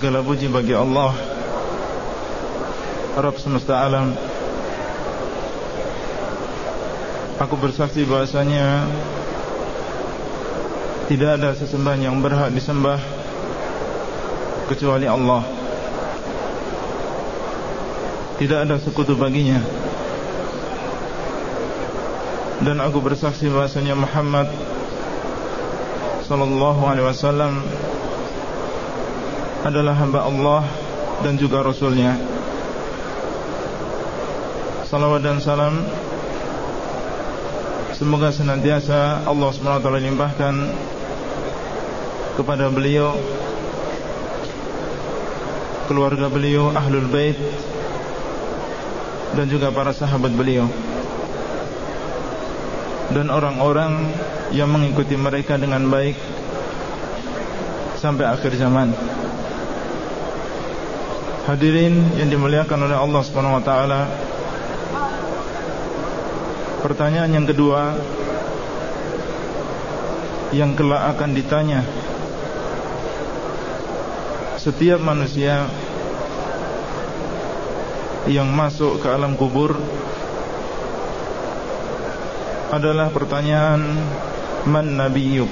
Segala puji bagi Allah. Rabb semesta alam. Aku bersaksi bahasanya Tidak ada sesembahan yang berhak disembah Kecuali Allah. Tidak ada sekutu baginya. Dan aku bersaksi bahasanya Muhammad Sallallahu alaihi wasallam adalah hamba Allah dan juga Rasulnya. Salawat dan salam Semoga senantiasa Allah SWT limpahkan Kepada beliau Keluarga beliau Ahlul Bait Dan juga para sahabat beliau. Dan orang-orang Yang mengikuti mereka dengan baik Sampai akhir zaman Hadirin yang dimuliakan oleh Allah Subhanahu wa taala. Pertanyaan yang kedua yang kelak akan ditanya setiap manusia yang masuk ke alam kubur adalah pertanyaan man nabiyuk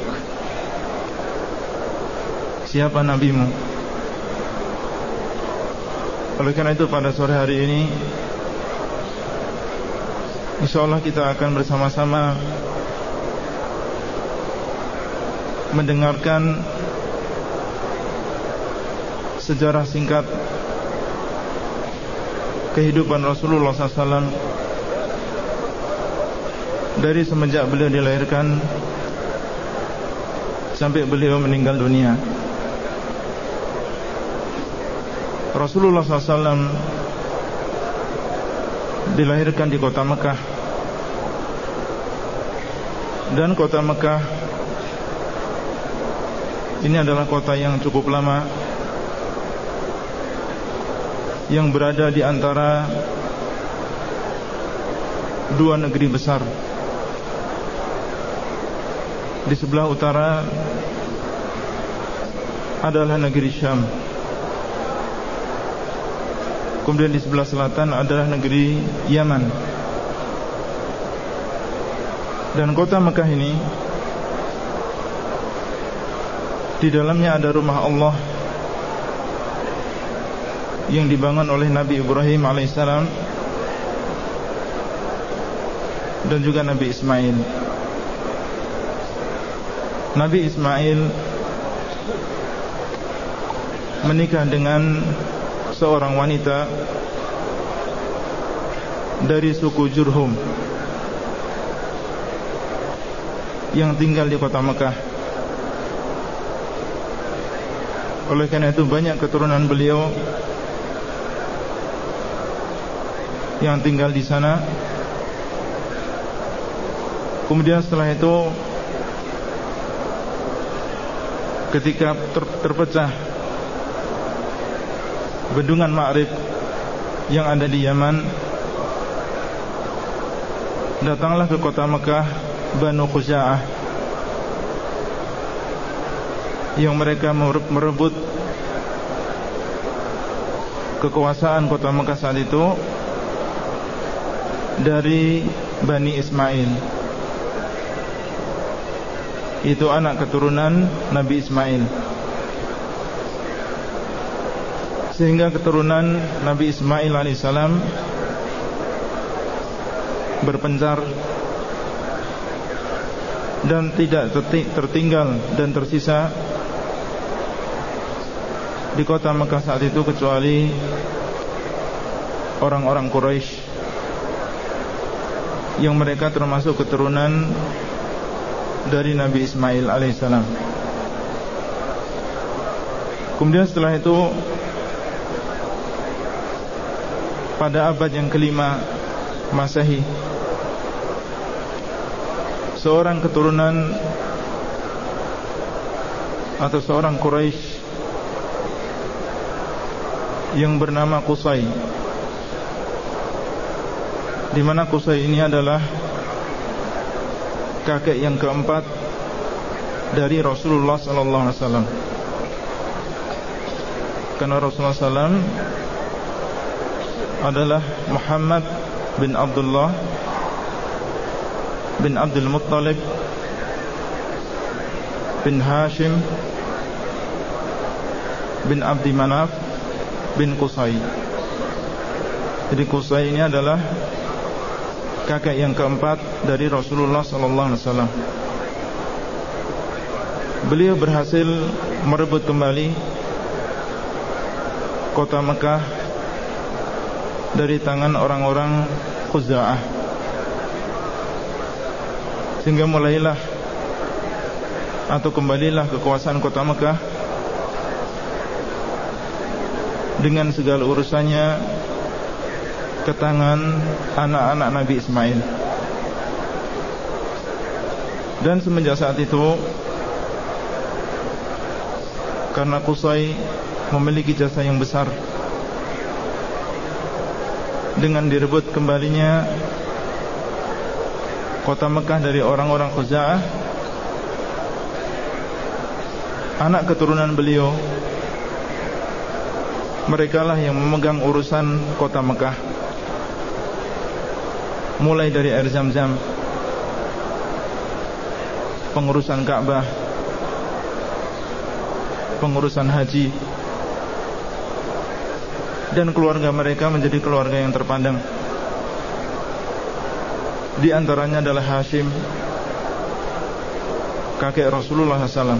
Siapa nabimu? Oleh karena itu pada sore hari ini InsyaAllah kita akan bersama-sama Mendengarkan Sejarah singkat Kehidupan Rasulullah SAW Dari semenjak beliau dilahirkan Sampai beliau meninggal dunia Rasulullah SAW dilahirkan di kota Mekah. Dan kota Mekah ini adalah kota yang cukup lama yang berada di antara dua negeri besar. Di sebelah utara adalah negeri Syam Kemudian di sebelah selatan adalah negeri Yaman. Dan kota Mekah ini Di dalamnya ada rumah Allah Yang dibangun oleh Nabi Ibrahim AS Dan juga Nabi Ismail. Nabi Ismail Menikah dengan seorang wanita dari suku Jurhum yang tinggal di kota Mekah. Oleh karena itu banyak keturunan beliau yang tinggal di sana. Kemudian setelah itu ketika ter terpecah bendungan Ma'rib yang ada di Yaman. Datanglah ke kota Mekah Banu Khuza'ah yang mereka merebut kekuasaan kota Mekah saat itu dari Bani Ismail. Itu anak keturunan Nabi Ismail Sehingga keturunan Nabi Ismail alaihissalam berpencar dan tidak tertinggal dan tersisa di kota Mekah saat itu kecuali orang-orang Quraisy yang mereka termasuk keturunan dari Nabi Ismail alaihissalam. Kemudian setelah itu pada abad yang kelima Masehi. Seorang keturunan atau seorang Quraisy yang bernama Qusay. Di mana Qusay ini adalah kakek yang keempat dari Rasulullah sallallahu alaihi wasallam. Karena Rasulullah sallam adalah Muhammad bin Abdullah bin Abdul Muttalib bin Hashim bin Abdi Manaf bin Qusay Jadi Qusay ini adalah kakek yang keempat dari Rasulullah sallallahu alaihi wasallam. Beliau berhasil merebut kembali kota Mekah dari tangan orang-orang Khuza'ah Sehingga mulailah Atau kembalilah kekuasaan kota Mekah. Dengan segala urusannya Ke tangan anak-anak Nabi Ismail. Dan semenjak saat itu Karena Qusay memiliki jasa yang besar Dengan direbut kembalinya kota Mekah dari orang-orang Khuza'ah Anak keturunan beliau Mereka lah yang memegang urusan kota Mekah Mulai dari air zam-zam Pengurusan Ka'bah Pengurusan haji Dan keluarga mereka menjadi keluarga yang terpandang. Di antaranya adalah Hashim Kakek Rasulullah SAW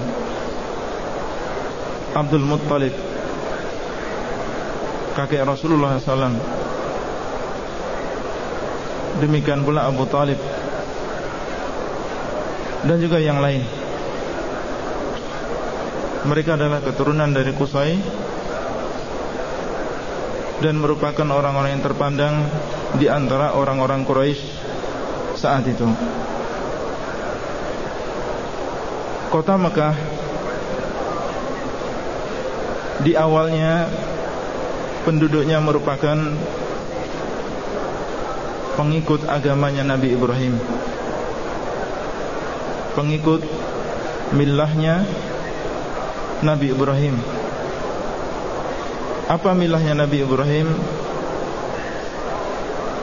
Abdul Muttalib Kakek Rasulullah SAW Demikian pula Abu Talib Dan juga yang lain. Mereka adalah keturunan dari Qusay Dan merupakan orang-orang yang terpandang Di antara orang-orang Quraisy saat itu. Kota Mekah Di awalnya Penduduknya merupakan Pengikut agamanya Nabi Ibrahim. Pengikut Milahnya Nabi Ibrahim Apa milahnya Nabi Ibrahim?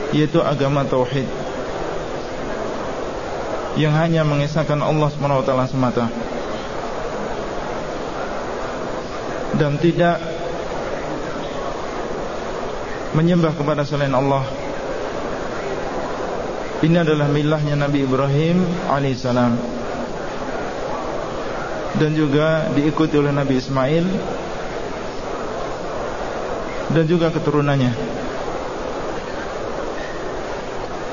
Yaitu agama Tauhid. Yang hanya mengesahkan Allah SWT semata. Dan tidak menyembah kepada selain Allah. Ini adalah milahnya Nabi Ibrahim alaihissalam dan juga diikuti oleh Nabi Ismail dan juga keturunannya.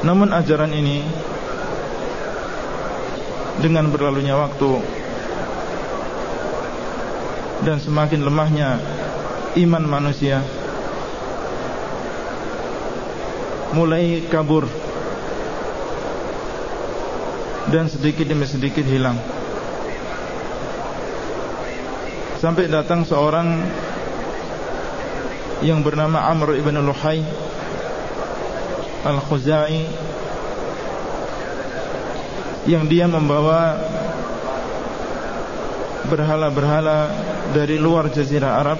Namun ajaran ini dengan berlalunya waktu dan semakin lemahnya iman manusia mulai kabur dan sedikit demi sedikit hilang. Sampai datang seorang yang bernama Amr ibn Luhai Al-Khuzai yang dia membawa berhala-berhala dari luar jazirah Arab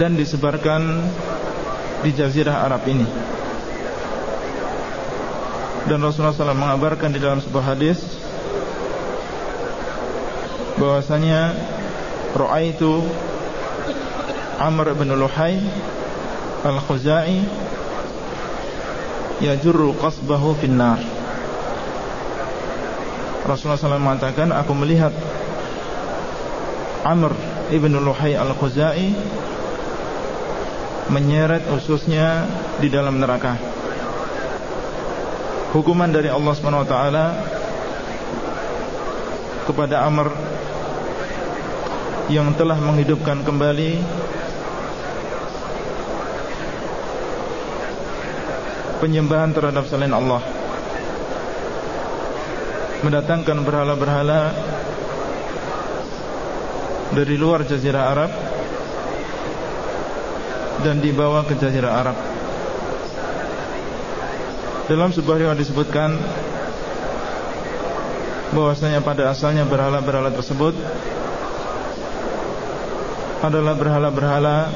dan disebarkan di jazirah Arab ini. Dan Rasulullah SAW mengabarkan di dalam sebuah hadis bahwasanya Ra'aitu Amr bin Luhai Al-Khuzai Yajurru qasbahu finnar. Rasulullah SAW mengatakan Aku melihat Amr ibn Luhai Al-Khuzai Menyeret ususnya Di dalam neraka. Hukuman dari Allah SWT Kepada Amr Yang telah menghidupkan kembali Penyembahan terhadap selain Allah. Mendatangkan berhala-berhala Dari luar jazirah Arab Dan dibawa ke jazirah Arab. Dalam sebuah riwayat disebutkan bahwasanya pada asalnya berhala-berhala tersebut adalah berhala-berhala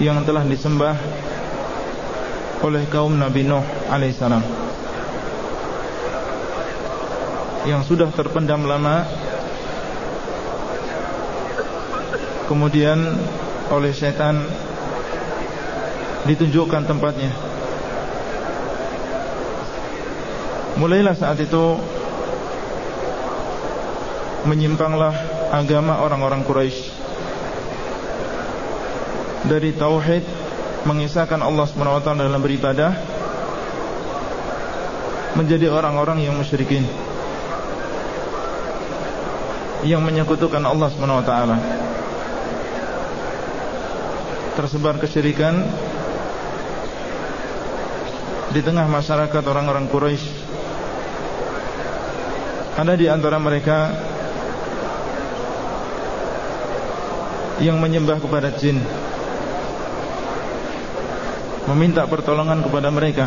yang telah disembah oleh kaum Nabi Nuh alaihissalam. Yang sudah terpendam lama kemudian oleh setan ditunjukkan tempatnya. Mulailah saat itu menyimpanglah agama orang-orang Quraisy. Dari tauhid mengisahkan Allah SWT dalam beribadah menjadi orang-orang yang musyrikin yang menyekutukan Allah SWT tersebar kesyirikan di tengah masyarakat orang-orang Quraisy. Ada di antara mereka yang menyembah kepada jin meminta pertolongan kepada mereka.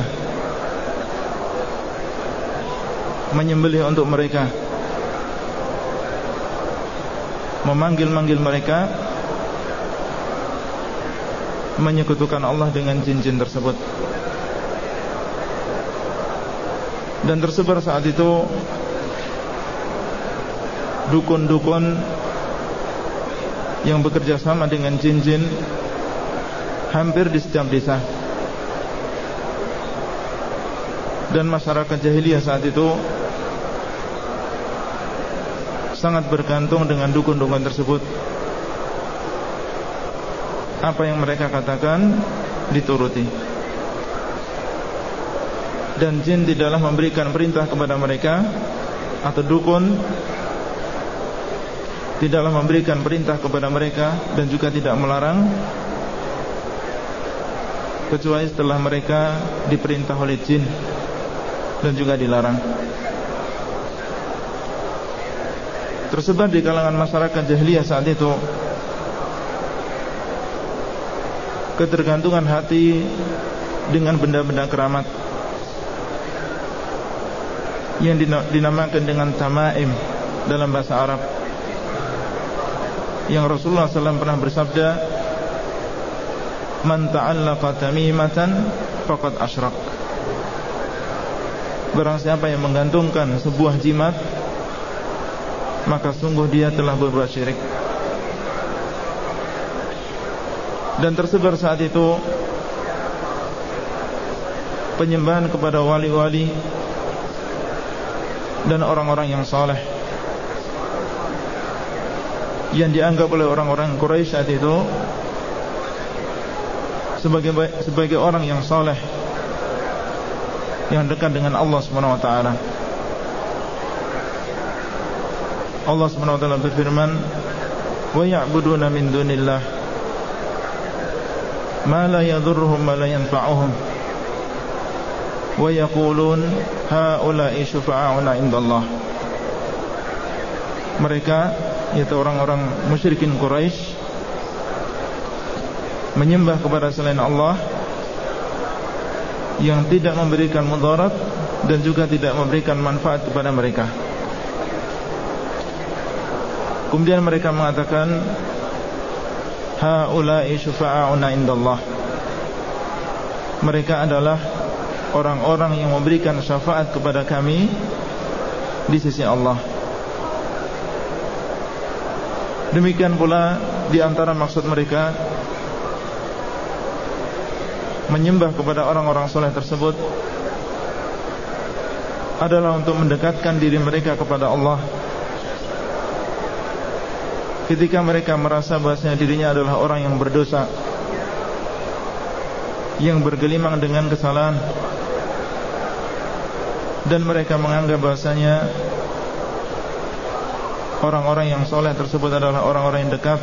Menyembelih untuk mereka. Memanggil-manggil mereka. Menyekutukan Allah dengan jin-jin tersebut. Dan tersebar saat itu dukun-dukun yang bekerja sama dengan jin-jin hampir di setiap desa dan masyarakat jahiliyah saat itu sangat bergantung dengan dukun-dukun tersebut. Apa yang mereka katakan dituruti. Dan jin tidaklah memberikan perintah kepada mereka atau dukun tidaklah memberikan perintah kepada mereka dan juga tidak melarang kecuali setelah mereka diperintah oleh jin dan juga dilarang. Tersebar di kalangan masyarakat jahiliyah saat itu ketergantungan hati dengan benda-benda keramat yang dinamakan dengan tamaim dalam bahasa Arab. Yang Rasulullah SAW pernah bersabda, "Man ta'allaqa tamimatan faqad asyrak." Barang siapa yang menggantungkan sebuah jimat Maka sungguh dia telah berbuat syirik. Dan tersebar saat itu Penyembahan kepada wali-wali Dan orang-orang yang saleh. Yang dianggap oleh orang-orang Quraisy saat itu sebagai sebagai orang yang saleh yang dekat dengan Allah Subhanahu wa taala. Allah Subhanahu wa taala berfirman, "Wa ya'buduna min dunillah ma la yadhurruhum wa la yanfa'uhum." Wa yaqulun haula'i syufa'auna indallah. Mereka yaitu orang-orang musyrikin Quraisy menyembah kepada selain Allah yang tidak memberikan mudarat dan juga tidak memberikan manfaat kepada mereka. Kemudian mereka mengatakan haula'i syufa'auna indallah. Mereka adalah orang-orang yang memberikan syafaat kepada kami di sisi Allah. Demikian pula di antara maksud mereka menyembah kepada orang-orang soleh tersebut adalah untuk mendekatkan diri mereka kepada Allah. Ketika mereka merasa bahasanya dirinya adalah orang yang berdosa, yang bergelimang dengan kesalahan, dan mereka menganggap bahasanya orang-orang yang soleh tersebut adalah orang-orang yang dekat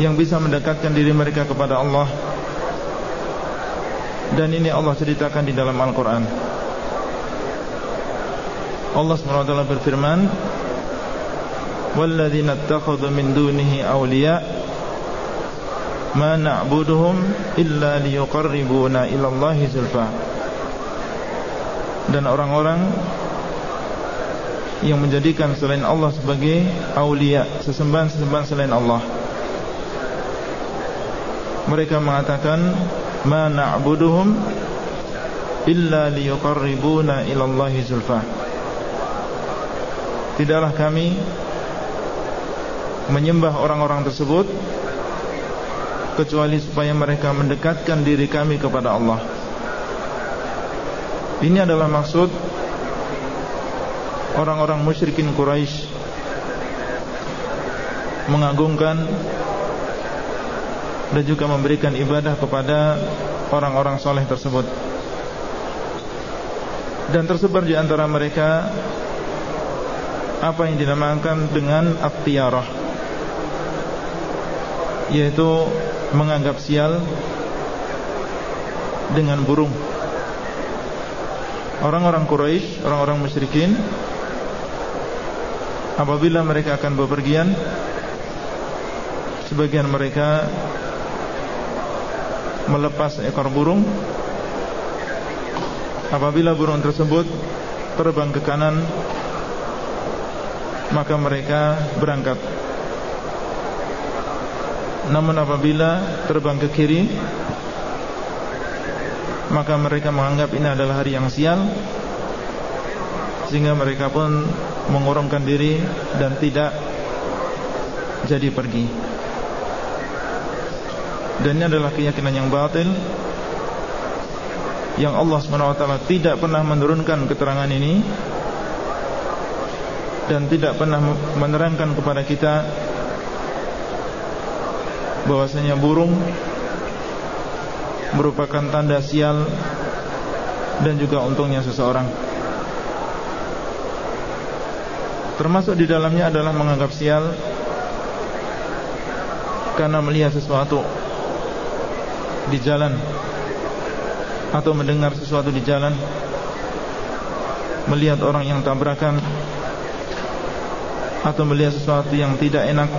yang bisa mendekatkan diri mereka kepada Allah dan ini Allah ceritakan di dalam Al-Quran Allah SWT berfirman وَالَّذِينَ اتَّخَذُوا مِن دُونِهِ أَوْلِيَاءَ مَا نَعْبُدُهُمْ إِلَّا لِيُقَرِّبُونَا إِلَى اللَّهِ زُلْفَى dan orang-orang yang menjadikan selain Allah sebagai aulia, sesembahan-sesembahan selain Allah. Mereka mengatakan, "Ma na'buduhum illa liyuqarribuna ila Allah zulfa." Tidaklah kami menyembah orang-orang tersebut kecuali supaya mereka mendekatkan diri kami kepada Allah. Ini adalah maksud orang-orang musyrikin Quraisy mengagungkan dan juga memberikan ibadah kepada orang-orang soleh tersebut. Dan tersebar di antara mereka apa yang dinamakan dengan aktiyarah yaitu menganggap sial dengan burung. Orang-orang Quraisy, orang-orang musyrikin apabila mereka akan bepergian sebagian mereka melepas ekor burung apabila burung tersebut terbang ke kanan maka mereka berangkat namun apabila terbang ke kiri maka mereka menganggap ini adalah hari yang sial sehingga mereka pun mengurungkan diri dan tidak jadi pergi. Dan ini adalah keyakinan yang batil yang Allah SWT tidak pernah menurunkan keterangan ini dan tidak pernah menerangkan kepada kita bahwasanya burung merupakan tanda sial dan juga untungnya seseorang. Termasuk di dalamnya adalah menganggap sial Karena melihat sesuatu Di jalan Atau mendengar sesuatu di jalan Melihat orang yang tabrakan Atau melihat sesuatu yang tidak enak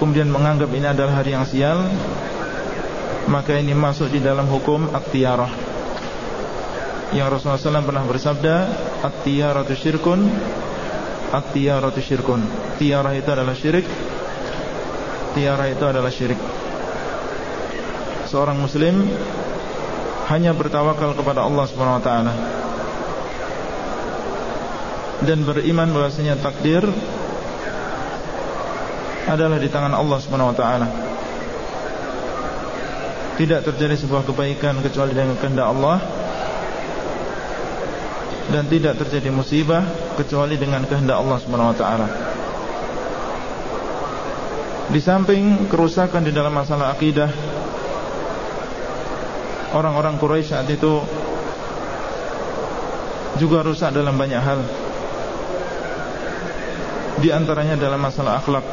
Kemudian menganggap ini adalah hari yang sial Maka ini masuk di dalam hukum Aktiyarah yang Rasulullah SAW pernah bersabda At-tiyaratu syirkun At-tiyaratu syirkun. Tiarah itu adalah syirik Tiarah itu adalah syirik Seorang muslim Hanya bertawakal kepada Allah SWT Dan beriman bahwasanya takdir Adalah di tangan Allah SWT Tidak terjadi sebuah kebaikan Kecuali dengan kehendak Allah dan tidak terjadi musibah kecuali dengan kehendak Allah Subhanahu wa taala. Di samping kerusakan di dalam masalah akidah orang-orang Quraisy saat itu juga rusak dalam banyak hal. Di antaranya dalam masalah akhlak.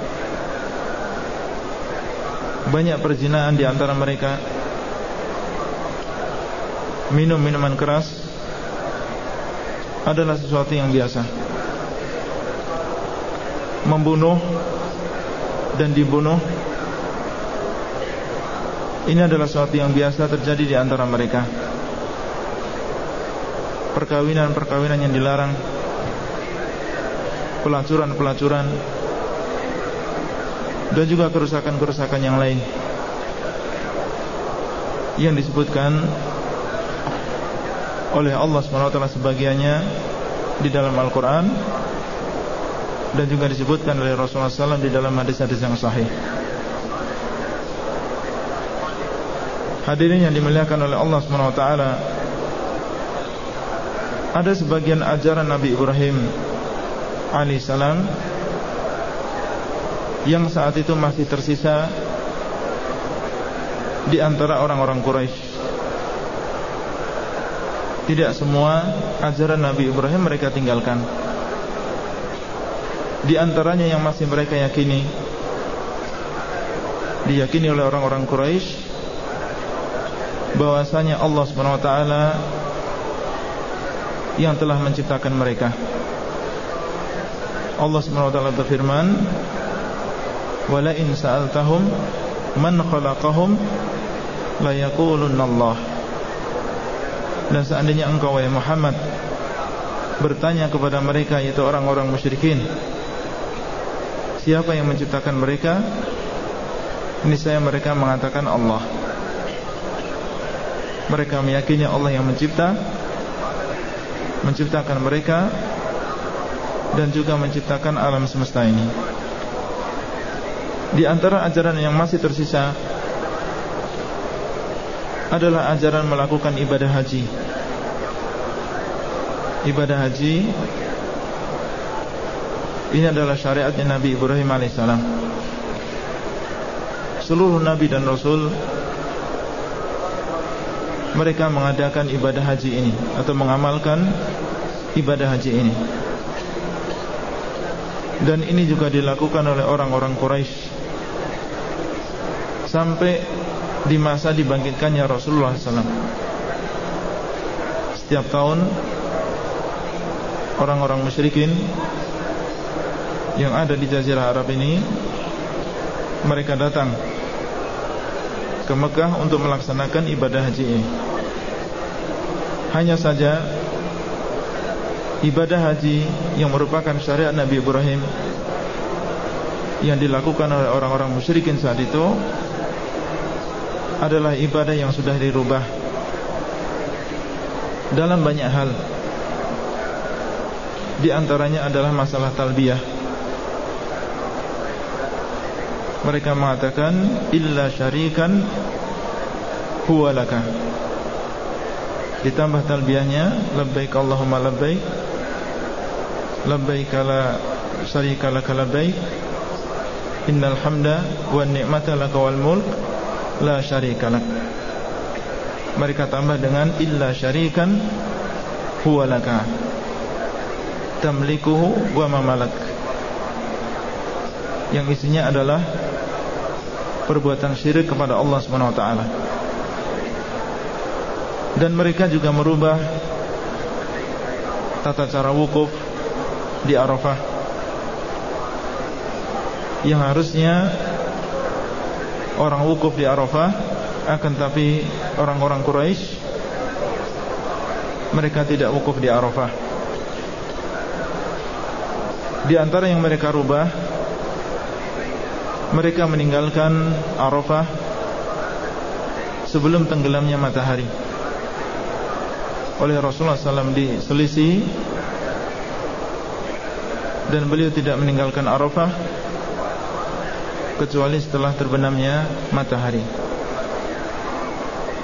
Banyak perzinaan di antara mereka. Minum minuman keras adalah sesuatu yang biasa Membunuh Dan dibunuh Ini adalah sesuatu yang biasa terjadi di antara mereka. Perkawinan-perkawinan yang dilarang. Pelacuran-pelacuran. Dan juga kerusakan-kerusakan yang lain. Yang disebutkan oleh Allah SWT sebagiannya di dalam Al-Quran dan juga disebutkan oleh Rasulullah SAW di dalam hadis-hadis yang sahih. Hadirin yang dimuliakan oleh Allah SWT Ada sebagian ajaran Nabi Ibrahim alaihissalam Yang saat itu masih tersisa Di antara orang-orang Quraisy. Tidak semua ajaran Nabi Ibrahim mereka tinggalkan di antaranya yang masih mereka yakini Diyakini oleh orang-orang Quraisy bahwasanya Allah Subhanahu wa taala yang telah menciptakan mereka. Allah Subhanahu wa taala berfirman, "Wala in sa'altahum man khalaqahum la Allah." Dan seandainya engkau wahai Muhammad bertanya kepada mereka yaitu orang-orang musyrikin Siapa yang menciptakan mereka Ini saya mereka mengatakan Allah Mereka meyakini Allah yang mencipta Menciptakan mereka Dan juga menciptakan alam semesta ini Di antara ajaran yang masih tersisa Adalah ajaran melakukan ibadah haji Ibadah haji ini adalah syariatnya Nabi Ibrahim alaihissalam. Seluruh Nabi dan Rasul mereka mengadakan ibadah haji ini atau mengamalkan ibadah haji ini. Dan ini juga dilakukan oleh orang-orang Quraisy sampai di masa dibangkitkannya Rasulullah SAW. Setiap tahun orang-orang musyrikin yang ada di Jazirah Arab ini mereka datang ke Mekah untuk melaksanakan ibadah haji ini. Hanya saja ibadah haji yang merupakan syariat Nabi Ibrahim yang dilakukan oleh orang-orang musyrikin saat itu adalah ibadah yang sudah dirubah dalam banyak hal. Di antaranya adalah masalah talbiyah mereka mengatakan illa syarikan huwa ditambah talbiyahnya labbaik Allahumma labbaik labbaik la syarika laka labbaik innal hamda wan ni'mata laka wal mulk la syarika lak. Mereka tambah dengan illa syarikan huwa laka. Tamlikuhu wa ma malak. Yang isinya adalah perbuatan syirik kepada Allah Subhanahu wa taala. Dan mereka juga merubah tata cara wukuf di Arafah yang harusnya orang wukuf di Arafah akan tapi orang-orang Quraisy mereka tidak wukuf di Arafah. Di antara yang mereka rubah mereka meninggalkan Arafah sebelum tenggelamnya matahari. Oleh Rasulullah SAW diselisih dan beliau tidak meninggalkan Arafah kecuali setelah terbenamnya matahari.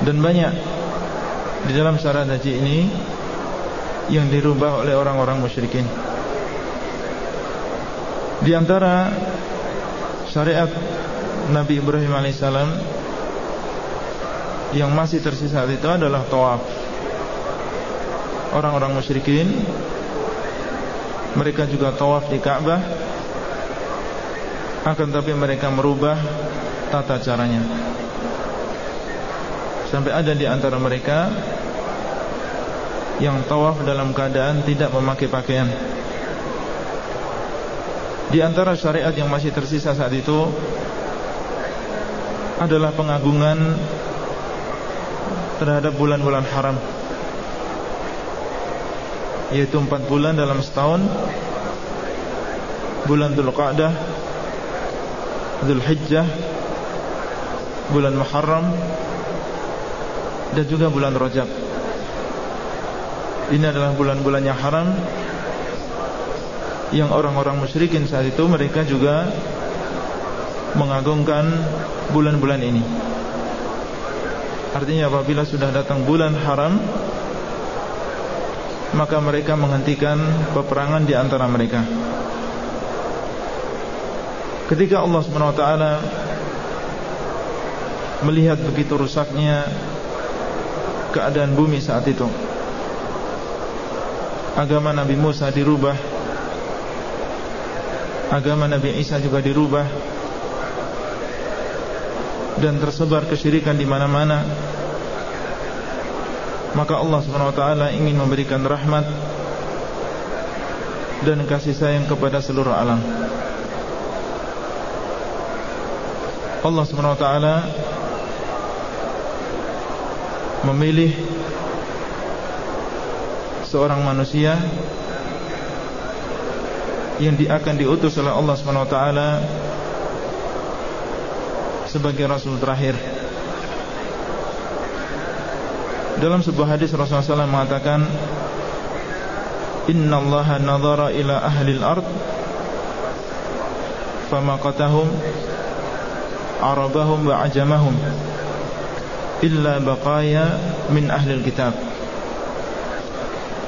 Dan banyak di dalam syarat haji ini yang dirubah oleh orang-orang musyrikin. Di antara syariat Nabi Ibrahim alaihissalam yang masih tersisa itu adalah tawaf. Orang-orang musyrikin mereka juga tawaf di Ka'bah akan tapi mereka merubah tata caranya. Sampai ada di antara mereka yang tawaf dalam keadaan tidak memakai pakaian. Di antara syariat yang masih tersisa saat itu adalah pengagungan terhadap bulan-bulan haram yaitu empat bulan dalam setahun bulan Dhul Qa'dah Dhul Hijjah bulan Muharram dan juga bulan Rajab ini adalah bulan-bulan yang haram yang orang-orang musyrikin saat itu mereka juga mengagungkan bulan-bulan ini. Artinya apabila sudah datang bulan haram maka mereka menghentikan peperangan di antara mereka. Ketika Allah SWT melihat begitu rusaknya keadaan bumi saat itu, agama Nabi Musa dirubah, agama Nabi Isa juga dirubah, dan tersebar kesyirikan di mana-mana maka Allah SWT ingin memberikan rahmat dan kasih sayang kepada seluruh alam. Allah SWT memilih seorang manusia yang akan diutus oleh Allah SWT sebagai Rasul terakhir. Dalam sebuah hadis Rasulullah SAW mengatakan Inna Allah nazara ila ahli al-ard Famaqatahum Arabahum wa ajamahum Illa baqaya min ahli al-kitab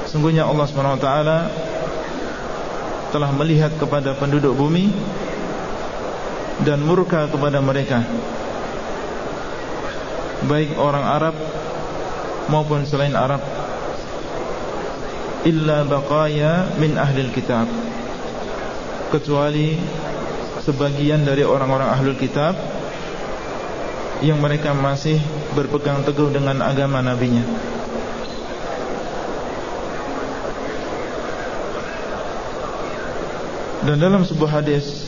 Sungguhnya Allah SWT Telah melihat kepada penduduk bumi Dan murka kepada mereka. Baik orang Arab maupun selain Arab illa baqaya min ahli kitab. Kecuali sebagian dari orang-orang ahli kitab yang mereka masih berpegang teguh dengan agama nabinya. Dan dalam sebuah hadis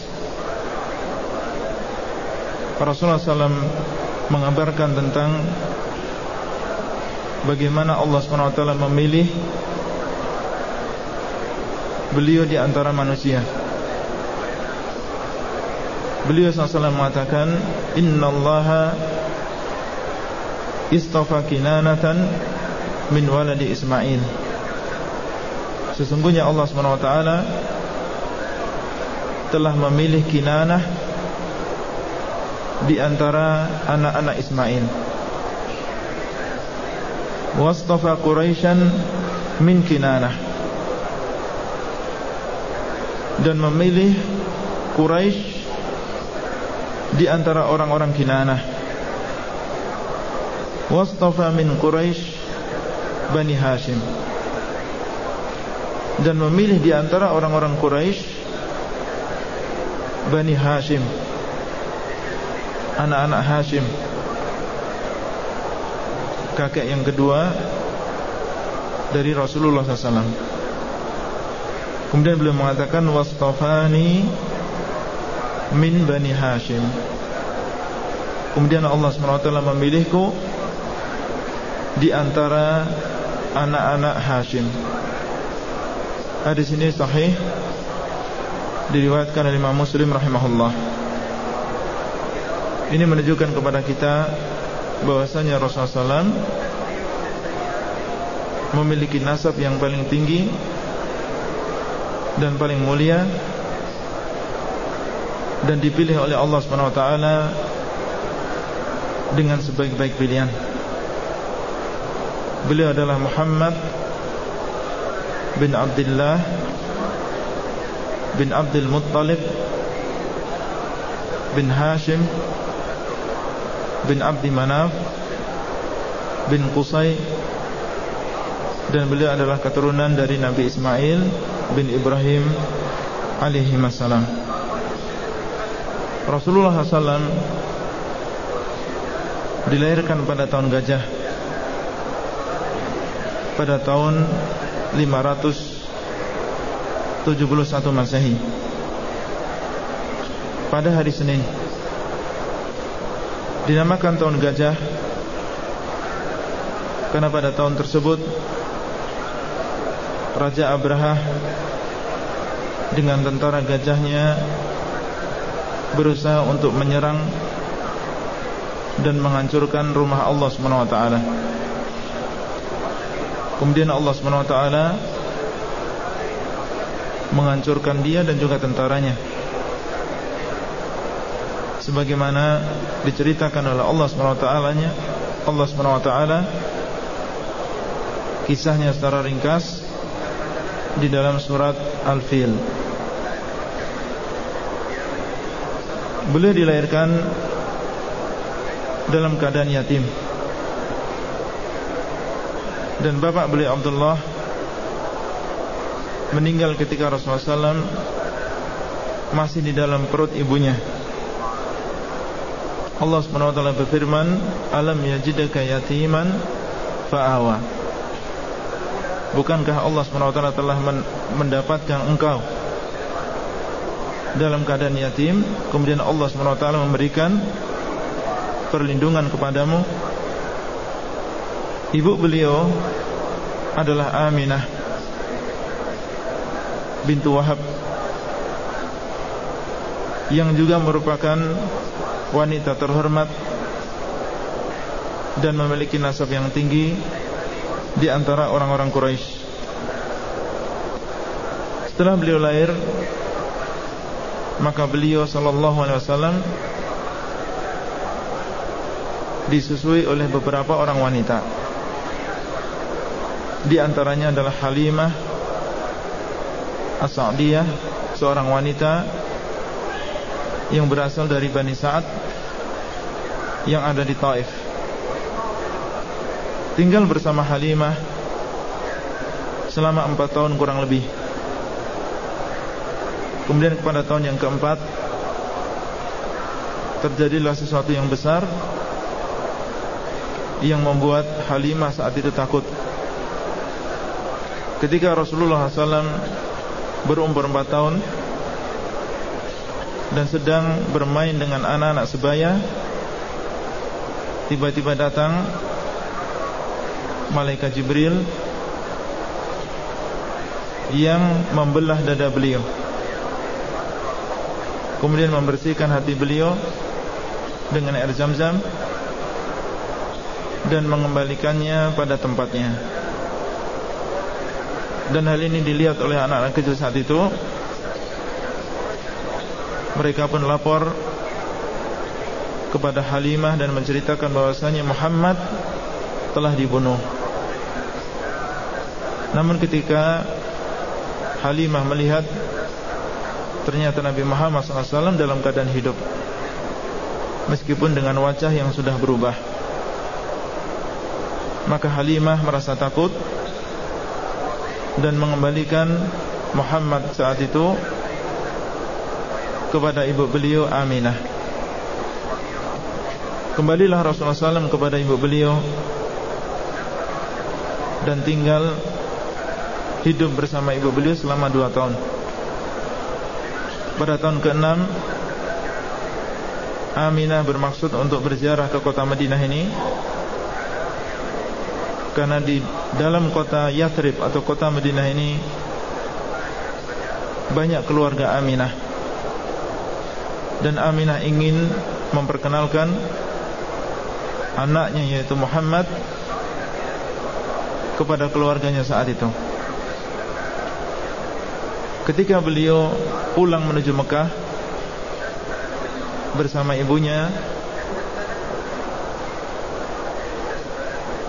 Rasulullah SAW mengabarkan tentang bagaimana Allah SWT memilih beliau di antara manusia. Beliau SAW mengatakan, Inna Allaha istafa kinanatan min waladi Ismail. Sesungguhnya Allah SWT telah memilih kinanah di antara anak-anak Ismail wastafa Quraisyan min Kinanah dan memilih Quraisy di antara orang-orang Kinanah. wastafa min Quraisy Bani Hashim dan memilih di antara orang-orang Quraisy Bani Hashim anak-anak Hashim kakek yang kedua dari Rasulullah SAW. Kemudian beliau mengatakan wastafani min bani Hashim. Kemudian Allah SWT memilihku di antara anak-anak Hashim. Hadis ini sahih diriwayatkan oleh Imam Muslim rahimahullah. Ini menunjukkan kepada kita bahwasanya Rasulullah SAW memiliki nasab yang paling tinggi dan paling mulia dan dipilih oleh Allah SWT dengan sebaik-baik pilihan. Beliau adalah Muhammad bin Abdullah bin Abdul Muttalib bin Hashim bin Abdi Manaf bin Qusay dan beliau adalah keturunan dari Nabi Ismail bin Ibrahim alaihi wasallam. Rasulullah SAW dilahirkan pada tahun gajah pada tahun 571 Masehi pada hari Senin dinamakan tahun gajah. Karena pada tahun tersebut Raja Abraha dengan tentara gajahnya berusaha untuk menyerang dan menghancurkan rumah Allah SWT Kemudian Allah SWT menghancurkan dia dan juga tentaranya sebagaimana diceritakan oleh Allah SWT nya Allah SWT kisahnya secara ringkas di dalam surat Al-Fil. Beliau dilahirkan dalam keadaan yatim. Dan bapak beliau Abdullah meninggal ketika Rasulullah SAW masih di dalam perut ibunya. Allah Subhanahu wa taala berfirman, "Alam yajidaka yatiman fa'awa." Bukankah Allah Subhanahu wa taala telah mendapatkan engkau dalam keadaan yatim, kemudian Allah Subhanahu wa taala memberikan perlindungan kepadamu? Ibu beliau adalah Aminah bintu Wahab yang juga merupakan wanita terhormat dan memiliki nasab yang tinggi di antara orang-orang Quraisy. Setelah beliau lahir, maka beliau sallallahu alaihi wasallam disusui oleh beberapa orang wanita. Di antaranya adalah Halimah As-Sa'diyah, seorang wanita yang berasal dari Bani Sa'ad yang ada di Taif. Tinggal bersama Halimah selama empat tahun kurang lebih. Kemudian kepada tahun yang keempat terjadilah sesuatu yang besar yang membuat Halimah saat itu takut. Ketika Rasulullah SAW berumur empat tahun dan sedang bermain dengan anak-anak sebaya tiba-tiba datang malaikat Jibril yang membelah dada beliau. Kemudian membersihkan hati beliau dengan air zam-zam dan mengembalikannya pada tempatnya. Dan hal ini dilihat oleh anak-anak kecil saat itu mereka pun lapor kepada Halimah dan menceritakan bahwasanya Muhammad telah dibunuh. Namun ketika Halimah melihat ternyata Nabi Muhammad SAW dalam keadaan hidup meskipun dengan wajah yang sudah berubah maka Halimah merasa takut dan mengembalikan Muhammad saat itu kepada ibu beliau Aminah. Kembalilah Rasulullah SAW kepada ibu beliau Dan tinggal Hidup bersama ibu beliau selama dua tahun. Pada tahun ke-6 Aminah bermaksud untuk berziarah ke kota Madinah ini Karena di dalam kota Yathrib atau kota Madinah ini Banyak keluarga Aminah dan Aminah ingin memperkenalkan anaknya yaitu Muhammad kepada keluarganya saat itu. Ketika beliau pulang menuju Mekah bersama ibunya,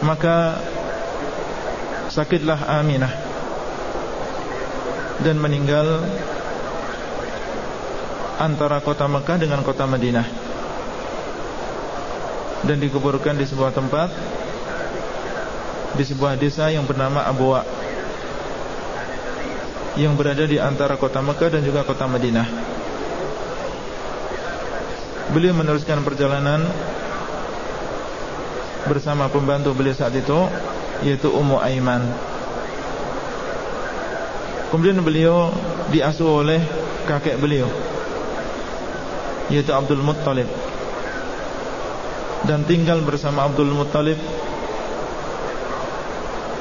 maka sakitlah Aminah dan meninggal antara kota Mekah dengan kota Madinah dan dikuburkan di sebuah tempat di sebuah desa yang bernama Abwa yang berada di antara kota Mekah dan juga kota Madinah. Beliau meneruskan perjalanan bersama pembantu beliau saat itu yaitu Ummu Aiman. Kemudian beliau diasuh oleh kakek beliau yaitu Abdul Muttalib. Dan tinggal bersama Abdul Muttalib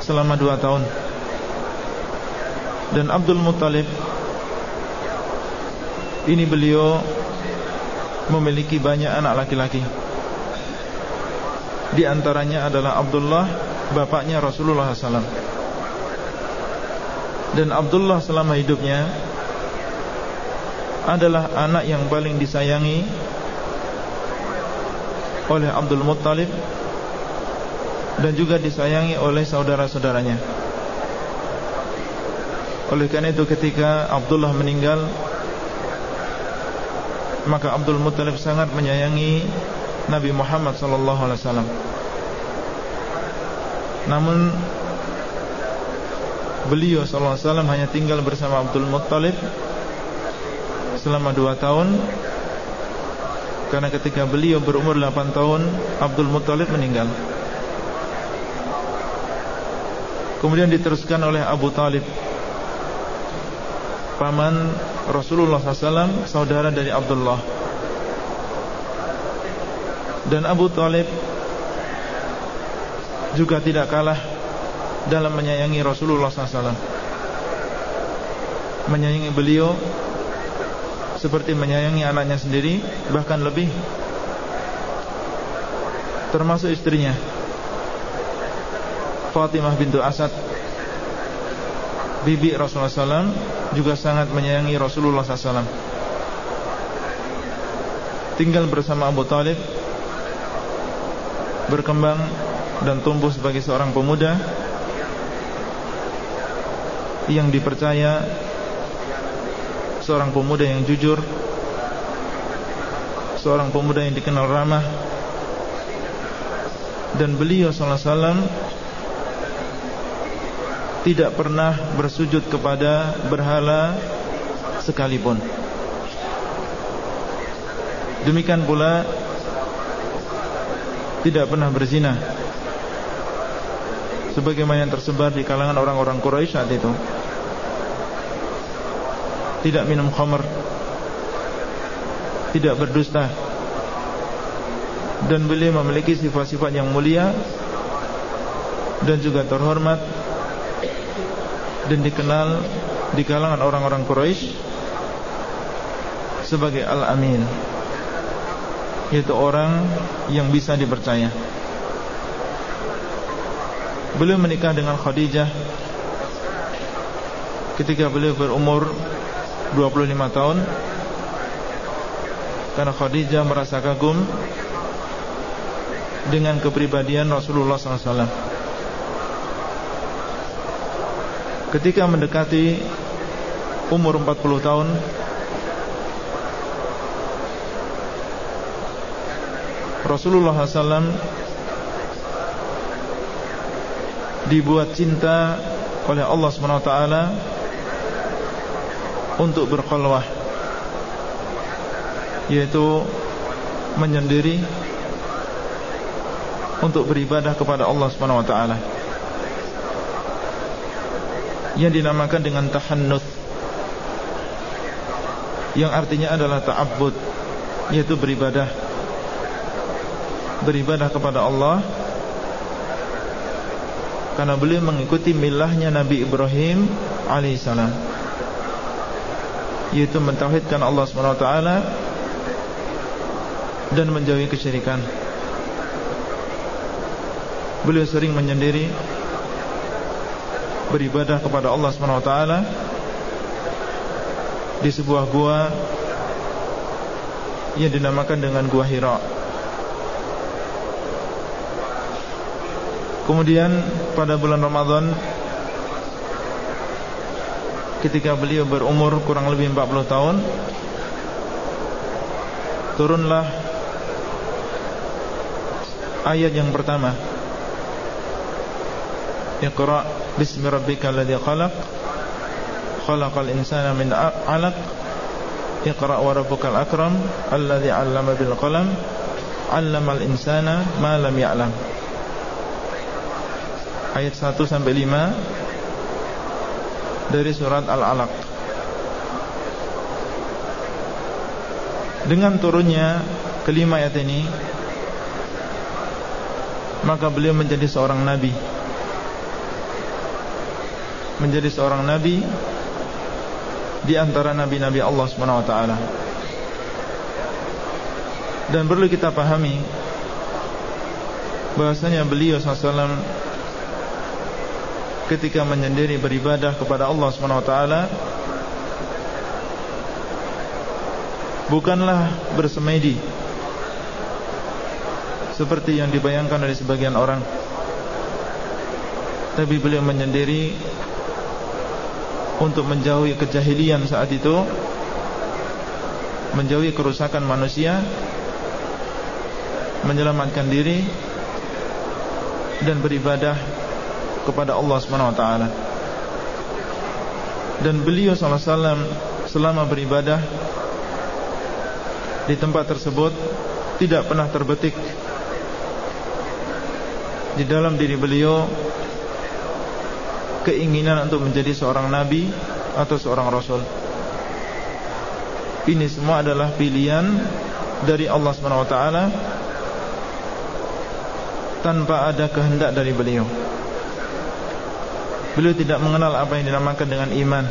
selama dua tahun. Dan Abdul Muttalib ini beliau memiliki banyak anak laki-laki. Di antaranya adalah Abdullah bapaknya Rasulullah SAW dan Abdullah selama hidupnya adalah anak yang paling disayangi oleh Abdul Muttalib dan juga disayangi oleh saudara-saudaranya. Oleh karena itu ketika Abdullah meninggal maka Abdul Muttalib sangat menyayangi Nabi Muhammad sallallahu alaihi wasallam. Namun beliau sallallahu alaihi wasallam hanya tinggal bersama Abdul Muttalib selama dua tahun. Karena ketika beliau berumur 8 tahun Abdul Muttalib meninggal. Kemudian diteruskan oleh Abu Talib. Paman Rasulullah SAW Saudara dari Abdullah. Dan Abu Talib Juga tidak kalah Dalam menyayangi Rasulullah SAW Menyayangi beliau seperti menyayangi anaknya sendiri bahkan lebih. Termasuk istrinya. Fatimah bintu Asad. Bibi Rasulullah SAW juga sangat menyayangi Rasulullah SAW tinggal bersama Abu Talib. Berkembang dan tumbuh sebagai seorang pemuda. Yang dipercaya seorang pemuda yang jujur Seorang pemuda yang dikenal ramah Dan beliau SAW Tidak pernah bersujud kepada berhala Sekalipun. Demikian pula Tidak pernah berzina. Sebagaimana yang tersebar di kalangan orang-orang Quraisy saat itu tidak minum khamr tidak berdusta dan beliau memiliki sifat-sifat yang mulia dan juga terhormat dan dikenal di kalangan orang-orang Quraisy sebagai Al-Amin yaitu orang yang bisa dipercaya. Beliau menikah dengan Khadijah ketika beliau berumur 25 tahun Karena Khadijah merasa kagum Dengan kepribadian Rasulullah SAW Ketika mendekati Umur 40 tahun Rasulullah SAW Dibuat cinta oleh Allah SWT untuk berkhalwah yaitu menyendiri untuk beribadah kepada Allah Subhanahu wa taala yang dinamakan dengan tahannuth yang artinya adalah ta'abbud yaitu beribadah beribadah kepada Allah karena beliau mengikuti milahnya Nabi Ibrahim alaihissalam yaitu mentauhidkan Allah SWT dan menjauhi kesyirikan. Beliau sering menyendiri beribadah kepada Allah SWT di sebuah gua yang dinamakan dengan gua Hira. Kemudian pada bulan Ramadan ketika beliau berumur kurang lebih 40 tahun turunlah ayat yang pertama. Iqra bismi rabbikal ladzi khalaq khalaqal insana min 'alaq Iqra wa rabbukal akram alladzi 'allama bil qalam 'allamal insana ma lam ya'lam. Ayat 1 sampai 5 dari surat Al-Alaq. Dengan turunnya kelima ayat ini Maka beliau menjadi seorang Nabi. Menjadi seorang Nabi Di antara Nabi-Nabi Allah SWT Dan perlu kita pahami bahasanya beliau SAW ketika menyendiri beribadah kepada Allah SWT bukanlah bersemedi seperti yang dibayangkan oleh sebagian orang. Tapi beliau menyendiri untuk menjauhi kejahilian saat itu menjauhi kerusakan manusia menyelamatkan diri dan beribadah kepada Allah Subhanahu wa taala. Dan beliau sallallahu alaihi wasallam selama beribadah di tempat tersebut tidak pernah terbetik di dalam diri beliau keinginan untuk menjadi seorang nabi atau seorang rasul. Ini semua adalah pilihan dari Allah Subhanahu wa taala tanpa ada kehendak dari beliau. Beliau tidak mengenal apa yang dinamakan dengan iman.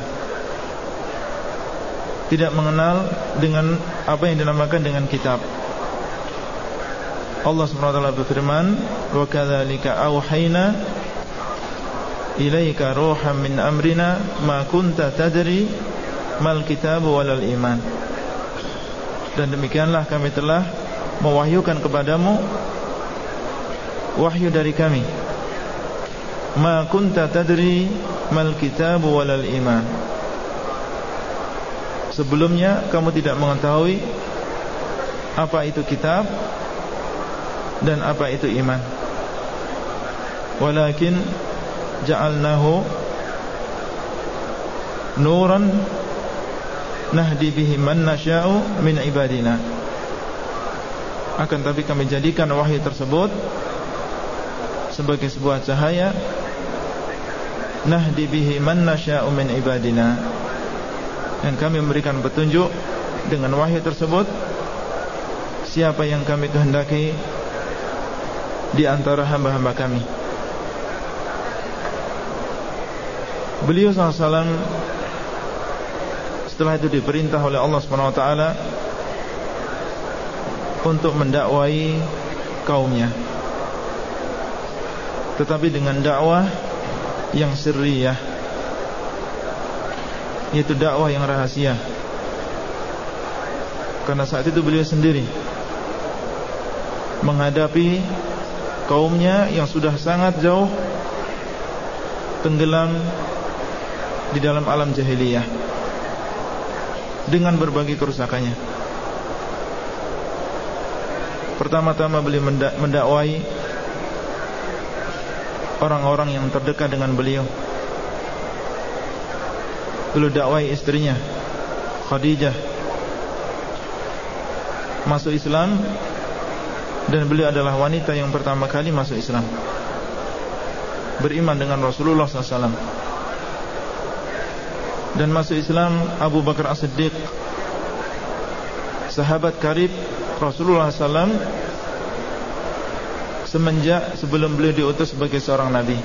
Tidak mengenal dengan apa yang dinamakan dengan kitab. Allah taala berfirman, "Wa kadzalika auhayna ilaika ruhan min amrina ma kunta tadri mal kitab walal iman." Dan demikianlah kami telah mewahyukan kepadamu wahyu dari kami ma kunta tadri mal kitab walal iman. Sebelumnya kamu tidak mengetahui apa itu kitab dan apa itu iman. Walakin ja'alnahu nuran nahdi bihi man nasha'u min ibadina. Akan tapi kami jadikan wahyu tersebut sebagai sebuah cahaya nahdi bihi man nasya'u min ibadina. Dan kami memberikan petunjuk dengan wahyu tersebut. Siapa yang kami kehendaki di antara hamba-hamba kami. Beliau SAW setelah itu diperintah oleh Allah SWT untuk mendakwai kaumnya. Tetapi dengan dakwah yang sirriyah yaitu dakwah yang rahasia karena saat itu beliau sendiri menghadapi kaumnya yang sudah sangat jauh tenggelam di dalam alam jahiliyah dengan berbagai kerusakannya. Pertama-tama beliau mendakwai orang-orang yang terdekat dengan beliau. Beliau dakwai istrinya Khadijah. Masuk Islam Dan beliau adalah wanita yang pertama kali masuk Islam. Beriman dengan Rasulullah SAW Dan masuk Islam Abu Bakar As-Siddiq Sahabat karib Rasulullah SAW semenjak sebelum beliau diutus sebagai seorang nabi.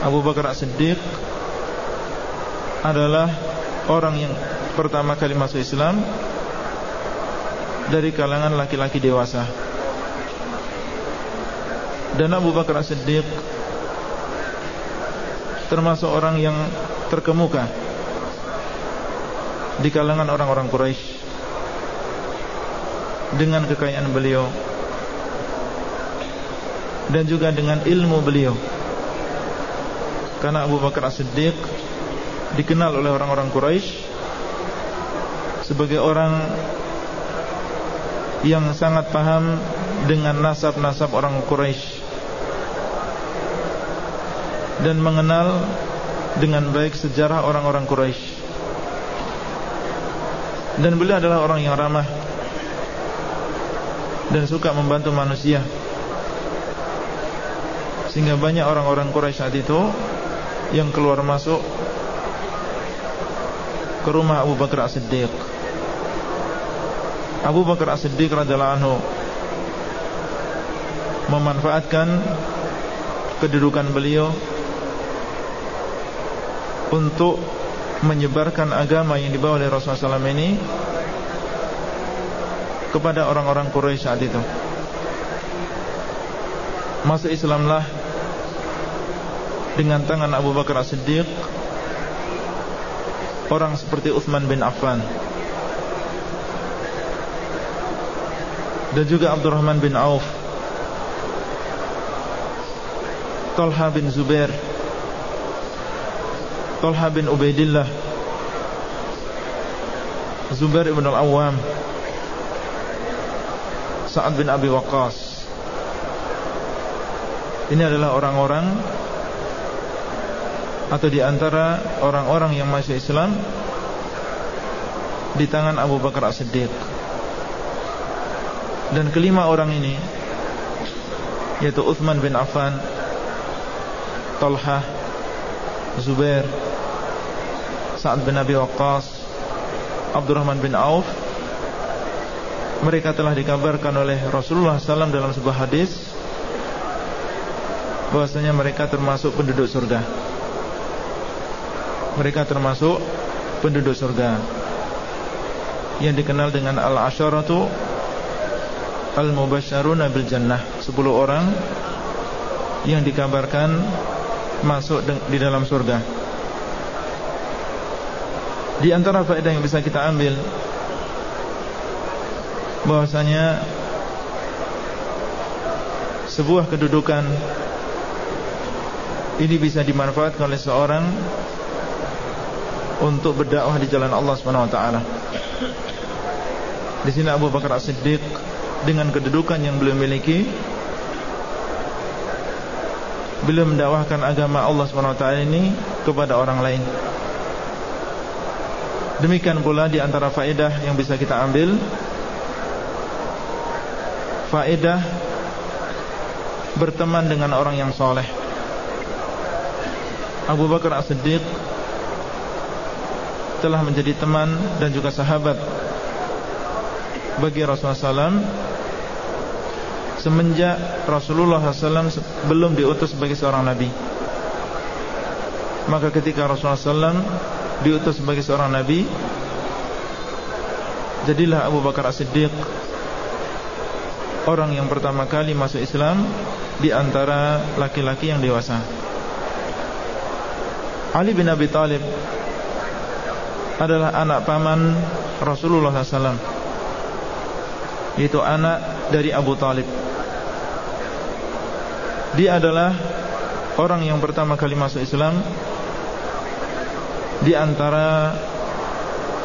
Abu Bakar As-Siddiq adalah orang yang pertama kali masuk Islam dari kalangan laki-laki dewasa. Dan Abu Bakar As-Siddiq termasuk orang yang terkemuka di kalangan orang-orang Quraisy dengan kekayaan beliau dan juga dengan ilmu beliau. Karena Abu Bakar As-Siddiq dikenal oleh orang-orang Quraisy sebagai orang yang sangat paham dengan nasab-nasab orang Quraisy dan mengenal dengan baik sejarah orang-orang Quraisy. Dan beliau adalah orang yang ramah dan suka membantu manusia. Sehingga banyak orang-orang Quraisy saat itu yang keluar masuk ke rumah Abu Bakar As-Siddiq. Abu Bakar As-Siddiq radhiyallahu anhu memanfaatkan kedudukan beliau untuk menyebarkan agama yang dibawa oleh Rasulullah SAW ini kepada orang-orang Quraisy saat itu. Masuk Islamlah dengan tangan Abu Bakar As-Siddiq orang seperti Uthman bin Affan dan juga Abdurrahman bin Auf Talha bin Zubair Talha bin Ubaidillah Zubair ibn al-Awwam Sa'ad bin Abi Waqqas. Ini adalah orang-orang Atau di antara orang-orang yang masuk Islam Di tangan Abu Bakar As-Siddiq. Dan kelima orang ini Yaitu Uthman bin Affan Talha Zubair Sa'ad bin Abi Waqqas Abdurrahman bin Auf Mereka telah dikabarkan oleh Rasulullah SAW dalam sebuah hadis bahwasanya mereka termasuk penduduk surga Mereka termasuk penduduk surga Yang dikenal dengan Al-Asharatu Al-Mubasharuna bil Jannah 10 orang Yang dikabarkan masuk di dalam surga. Di antara faedah yang bisa kita ambil bahwasanya sebuah kedudukan ini bisa dimanfaatkan oleh seorang untuk berdakwah di jalan Allah Subhanahu wa taala. Di sini Abu Bakar As-Siddiq dengan kedudukan yang beliau miliki beliau mendakwahkan agama Allah SWT ini kepada orang lain. Demikian pula di antara faedah yang bisa kita ambil faedah berteman dengan orang yang soleh. Abu Bakar As-Siddiq telah menjadi teman dan juga sahabat bagi Rasulullah SAW semenjak Rasulullah SAW belum diutus sebagai seorang nabi. Maka ketika Rasulullah SAW diutus sebagai seorang nabi, jadilah Abu Bakar As-Siddiq orang yang pertama kali masuk Islam di antara laki-laki yang dewasa. Ali bin Abi Talib adalah anak paman Rasulullah SAW, yaitu anak dari Abu Talib. Dia adalah orang yang pertama kali masuk Islam di antara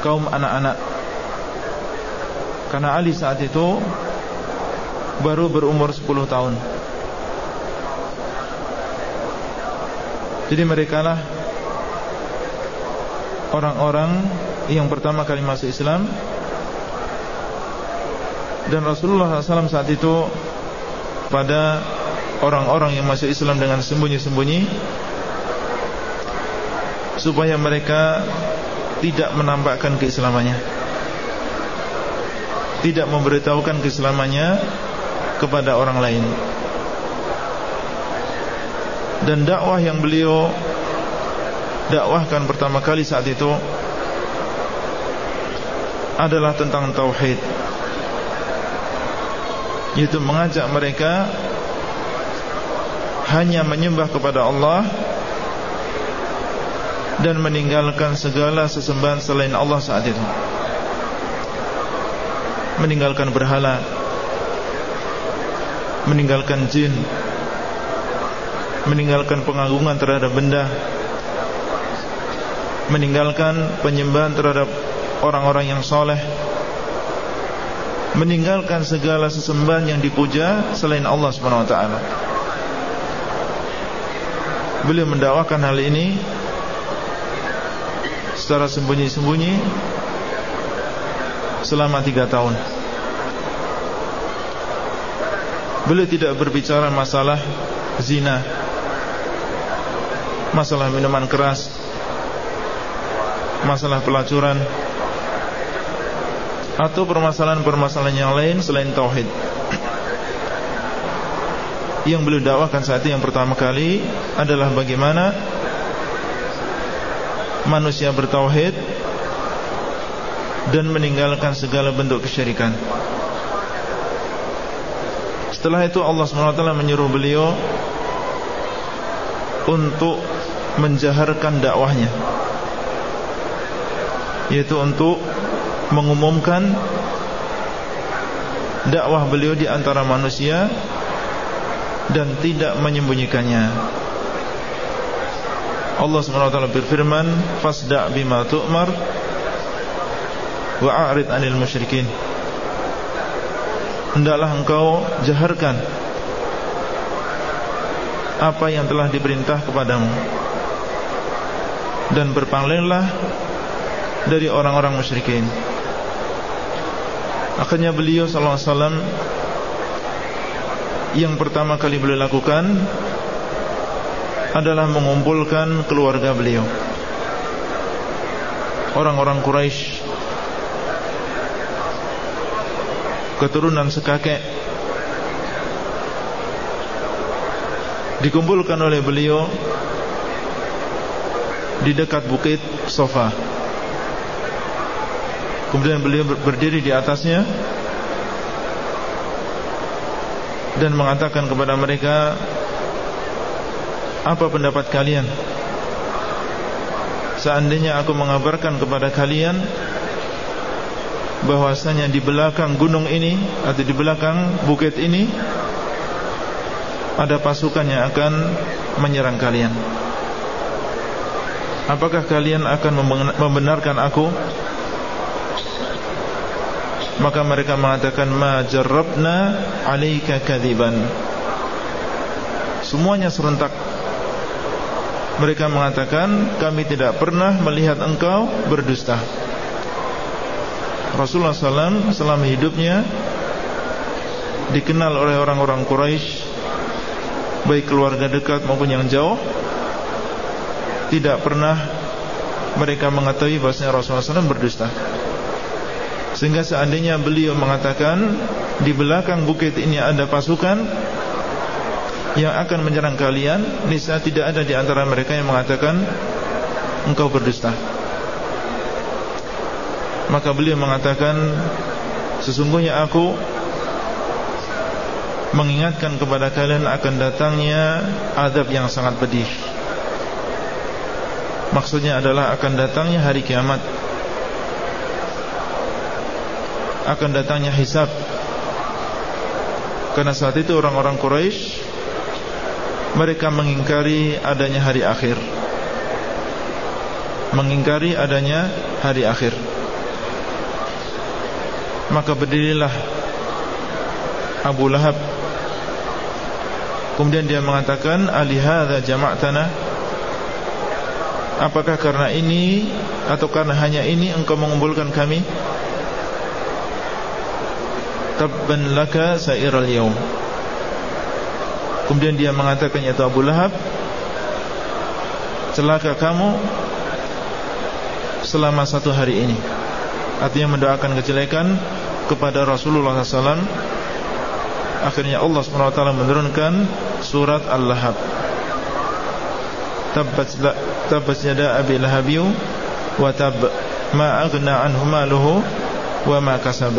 kaum anak-anak. Karena Ali saat itu baru berumur 10 tahun. Jadi mereka lah orang-orang yang pertama kali masuk Islam. Dan Rasulullah SAW saat itu pada orang-orang yang masuk Islam dengan sembunyi-sembunyi supaya mereka tidak menampakkan keislamannya. Tidak memberitahukan keislamannya kepada orang lain. Dan dakwah yang beliau dakwahkan pertama kali saat itu adalah tentang tauhid. Yaitu mengajak mereka hanya menyembah kepada Allah dan meninggalkan segala sesembahan selain Allah saat itu. Meninggalkan berhala, meninggalkan jin, meninggalkan pengagungan terhadap benda, meninggalkan penyembahan terhadap orang-orang yang soleh, meninggalkan segala sesembahan yang dipuja selain Allah Subhanahu Wa Taala beliau mendakwakan hal ini secara sembunyi-sembunyi selama tiga tahun. Beliau tidak berbicara masalah zina, masalah minuman keras, masalah pelacuran, atau permasalahan-permasalahan yang lain selain tauhid yang beliau dakwakan saat itu yang pertama kali adalah bagaimana manusia bertauhid dan meninggalkan segala bentuk kesyirikan. Setelah itu Allah SWT menyuruh beliau untuk menjaharkan dakwahnya yaitu untuk mengumumkan dakwah beliau di antara manusia dan tidak menyembunyikannya. Allah taala berfirman, "Fasda' bima tu'mar wa a'rid 'anil musyrikin." Hendaklah engkau jaharkan apa yang telah diperintah kepadamu dan berpalinglah dari orang-orang musyrikin. Akhirnya beliau sallallahu alaihi wasallam yang pertama kali beliau lakukan adalah mengumpulkan keluarga beliau. Orang-orang Quraisy keturunan sekakek dikumpulkan oleh beliau di dekat bukit Sofa. Kemudian beliau berdiri di atasnya Dan mengatakan kepada mereka Apa pendapat kalian Seandainya aku mengabarkan kepada kalian bahwasanya di belakang gunung ini Atau di belakang bukit ini Ada pasukan yang akan menyerang kalian. Apakah kalian akan membenarkan aku? Maka mereka mengatakan ma jarrabna alayka kadiban. Semuanya serentak. Mereka mengatakan kami tidak pernah melihat engkau berdusta Rasulullah SAW selama hidupnya dikenal oleh orang-orang Quraisy baik keluarga dekat maupun yang jauh tidak pernah mereka mengetahui bahwasanya Rasulullah SAW berdusta. Sehingga seandainya beliau mengatakan Di belakang bukit ini ada pasukan Yang akan menyerang kalian Nisa tidak ada di antara mereka yang mengatakan Engkau berdusta Maka beliau mengatakan Sesungguhnya aku Mengingatkan kepada kalian akan datangnya Adab yang sangat pedih. Maksudnya adalah akan datangnya hari kiamat. Akan datangnya hisab. Karena saat itu orang-orang Quraisy Mereka mengingkari adanya hari akhir. Mengingkari adanya hari akhir Maka berdirilah Abu Lahab. Kemudian dia mengatakan Alihada jama'tana? Apakah karena ini Atau karena hanya ini Engkau mengumpulkan kami? Tabban laka sairal yaum Kemudian dia mengatakan yaitu Abu Lahab celaka kamu selama satu hari ini artinya mendoakan kejelekan kepada Rasulullah SAW akhirnya Allah SWT menurunkan surat Al-Lahab. Tabbat yada abi lahabiyu wa tab ma aghna anhu maluhu wa ma kasab.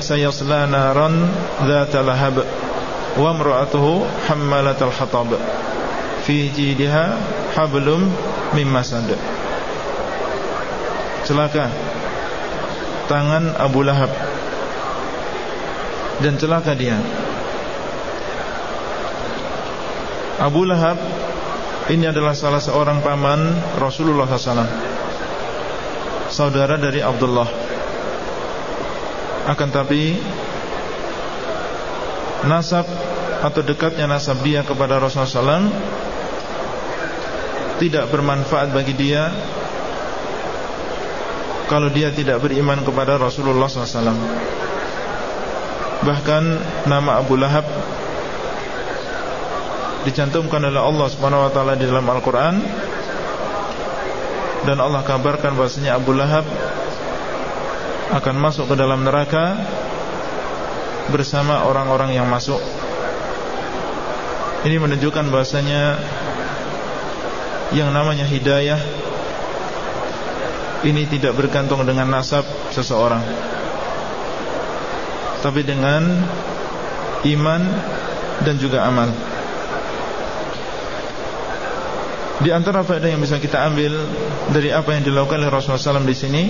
Sayasla naran dhata lahab wa imra'atuhu hammalatal hatab. Fi jidha hablum mim masad celaka. Tangan Abu Lahab. Dan celaka dia. Abu Lahab ini adalah salah seorang paman Rasulullah SAW Saudara dari Abdullah. Akan tapi nasab atau dekatnya nasab dia kepada Rasulullah SAW tidak bermanfaat bagi dia kalau dia tidak beriman kepada Rasulullah SAW. Bahkan nama Abu Lahab dicantumkan oleh Allah Subhanahu Wa Taala di dalam Al-Quran dan Allah kabarkan bahasanya Abu Lahab akan masuk ke dalam neraka bersama orang-orang yang masuk. Ini menunjukkan bahasanya yang namanya hidayah ini tidak bergantung dengan nasab seseorang. Tapi dengan iman dan juga amal. Di antara faedah yang bisa kita ambil dari apa yang dilakukan oleh Rasulullah SAW di sini,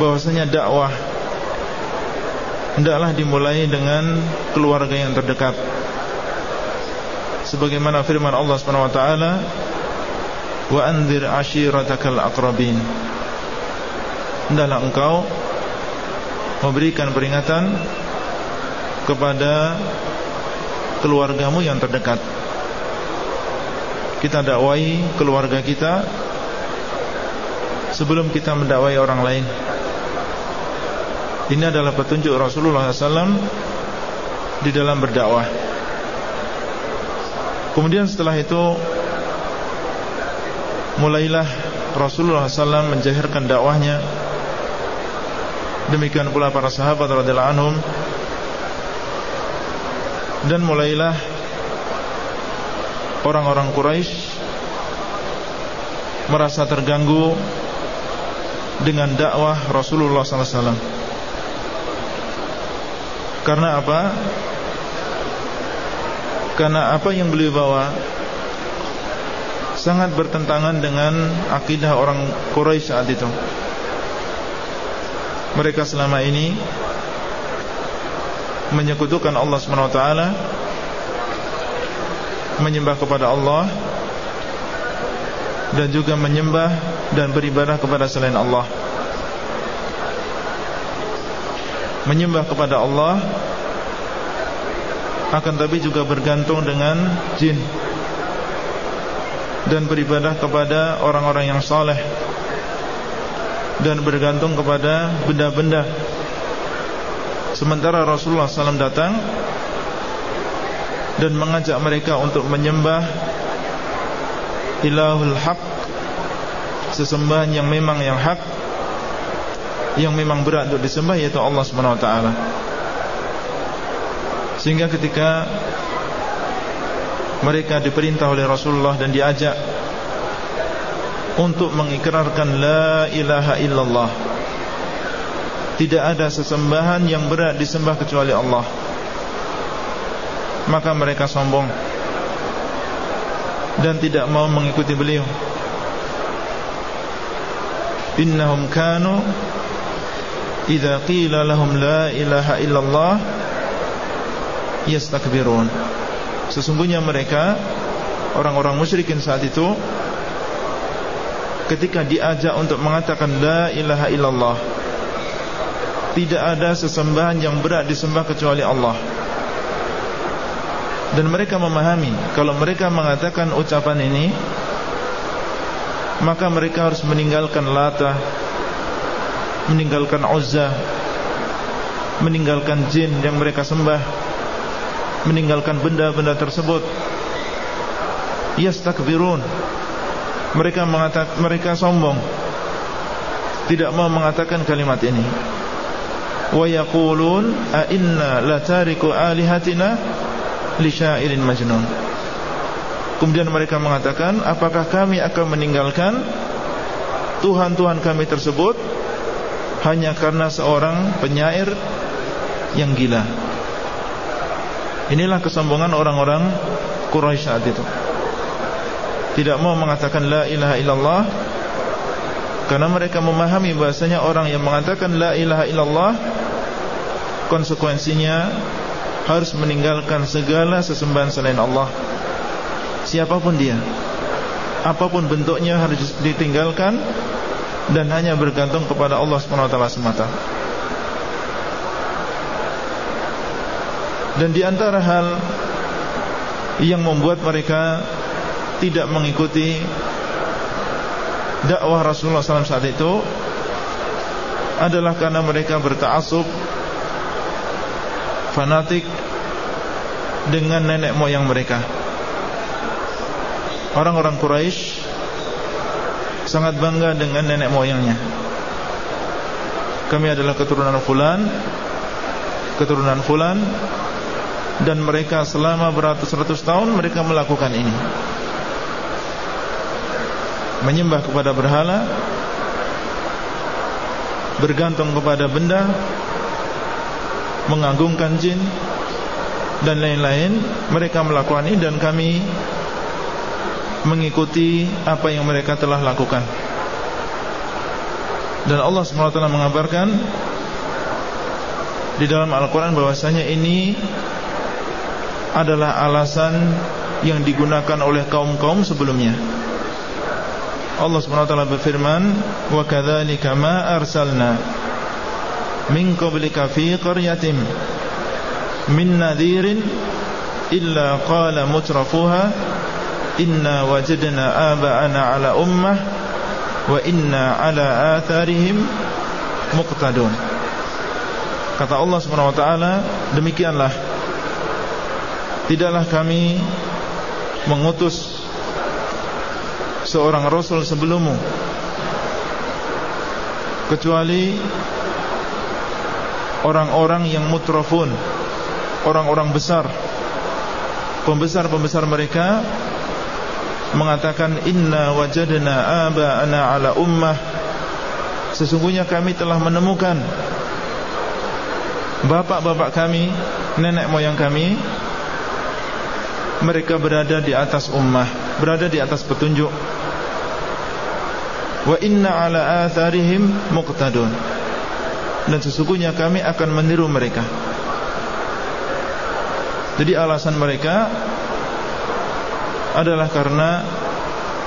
bahwasanya dakwah hendaklah dimulai dengan keluarga yang terdekat. Sebagaimana firman Allah Subhanahu wa taala, "Wa anzir ashiratakal aqrabin." Hendaklah engkau memberikan peringatan kepada keluargamu yang terdekat kita dakwai keluarga kita sebelum kita mendakwai orang lain. Ini adalah petunjuk Rasulullah SAW di dalam berdakwah. Kemudian setelah itu mulailah Rasulullah SAW menjahirkan dakwahnya. Demikian pula para sahabat radhiyallahu anhum dan mulailah orang-orang Quraisy merasa terganggu dengan dakwah Rasulullah SAW. Karena apa? Karena apa yang beliau bawa sangat bertentangan dengan akidah orang Quraisy saat itu. Mereka selama ini menyekutukan Allah Subhanahu wa taala menyembah kepada Allah dan juga menyembah dan beribadah kepada selain Allah. Menyembah kepada Allah akan tapi juga bergantung dengan jin dan beribadah kepada orang-orang yang saleh dan bergantung kepada benda-benda. Sementara Rasulullah SAW datang dan mengajak mereka untuk menyembah ilahul haq sesembahan yang memang yang hak yang memang berat untuk disembah yaitu Allah Subhanahu wa taala. Sehingga ketika mereka diperintah oleh Rasulullah dan diajak untuk mengikrarkan la ilaha illallah. Tidak ada sesembahan yang berat disembah kecuali Allah maka mereka sombong dan tidak mau mengikuti beliau. Innahum kanu idza qila lahum la ilaha illallah yastakbirun. Sesungguhnya mereka orang-orang musyrikin saat itu ketika diajak untuk mengatakan la ilaha illallah tidak ada sesembahan yang berat disembah kecuali Allah. Dan mereka memahami kalau mereka mengatakan ucapan ini maka mereka harus meninggalkan Lata meninggalkan Uzza meninggalkan jin yang mereka sembah meninggalkan benda-benda tersebut yastakbirun mereka mengatakan mereka sombong tidak mau mengatakan kalimat ini wa yaqulun a inna la tariku alihatina li syairin majnun. Kemudian mereka mengatakan, apakah kami akan meninggalkan Tuhan-Tuhan kami tersebut hanya karena seorang penyair yang gila. Inilah kesombongan orang-orang Quraisy saat itu. Tidak mau mengatakan la ilaha illallah karena mereka memahami bahasanya orang yang mengatakan la ilaha illallah konsekuensinya harus meninggalkan segala sesembahan selain Allah Siapa pun dia Apa pun bentuknya harus ditinggalkan Dan hanya bergantung kepada Allah SWT semata Dan di antara hal Yang membuat mereka Tidak mengikuti Dakwah Rasulullah SAW saat itu Adalah karena mereka bertaasub fanatik dengan nenek moyang mereka. Orang-orang Quraisy sangat bangga dengan nenek moyangnya. Kami adalah keturunan fulan, keturunan fulan dan mereka selama beratus-ratus tahun mereka melakukan ini. Menyembah kepada berhala, bergantung kepada benda mengagungkan jin dan lain-lain mereka melakukan ini dan kami mengikuti apa yang mereka telah lakukan. Dan Allah SWT mengabarkan di dalam Al-Quran bahwasanya ini adalah alasan yang digunakan oleh kaum-kaum sebelumnya. Allah SWT berfirman, "Wa kadzalika ma arsalna min qablika fi qaryatin min nadhirin illa qala mutrafuha inna wajadna aba'ana ala ummah wa inna ala atharihim muqtadun kata Allah Subhanahu wa taala demikianlah tidaklah kami mengutus seorang rasul sebelummu. Kecuali orang-orang yang mutrafun orang-orang besar. Pembesar-pembesar mereka mengatakan inna wajadna aba'ana ala ummah. Sesungguhnya kami telah menemukan bapak-bapak kami nenek moyang kami mereka berada di atas ummah berada di atas petunjuk. Wa inna ala atharihim muqtadun. Dan sesungguhnya kami akan meniru mereka. Jadi alasan mereka adalah karena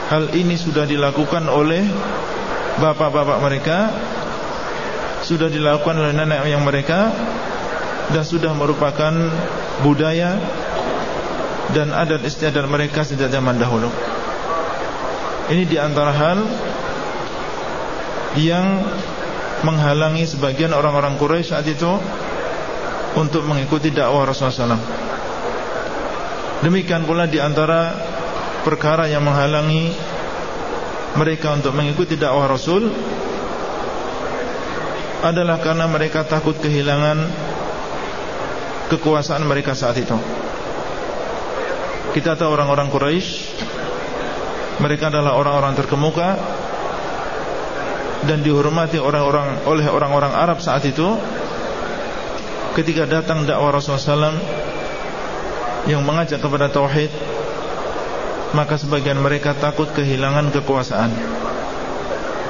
hal ini sudah dilakukan oleh bapak-bapak mereka, sudah dilakukan oleh nenek yang mereka dan sudah merupakan budaya dan adat istiadat mereka sejak zaman dahulu. Ini di antara hal yang menghalangi sebagian orang-orang Quraisy saat itu untuk mengikuti dakwah Rasulullah SAW. Demikian pula di antara perkara yang menghalangi mereka untuk mengikuti dakwah Rasul adalah karena mereka takut kehilangan kekuasaan mereka saat itu. Kita tahu orang-orang Quraisy mereka adalah orang-orang terkemuka dan dihormati orang-orang oleh orang-orang Arab saat itu. Ketika datang dakwah Rasulullah SAW yang mengajak kepada tauhid maka sebagian mereka takut kehilangan kekuasaan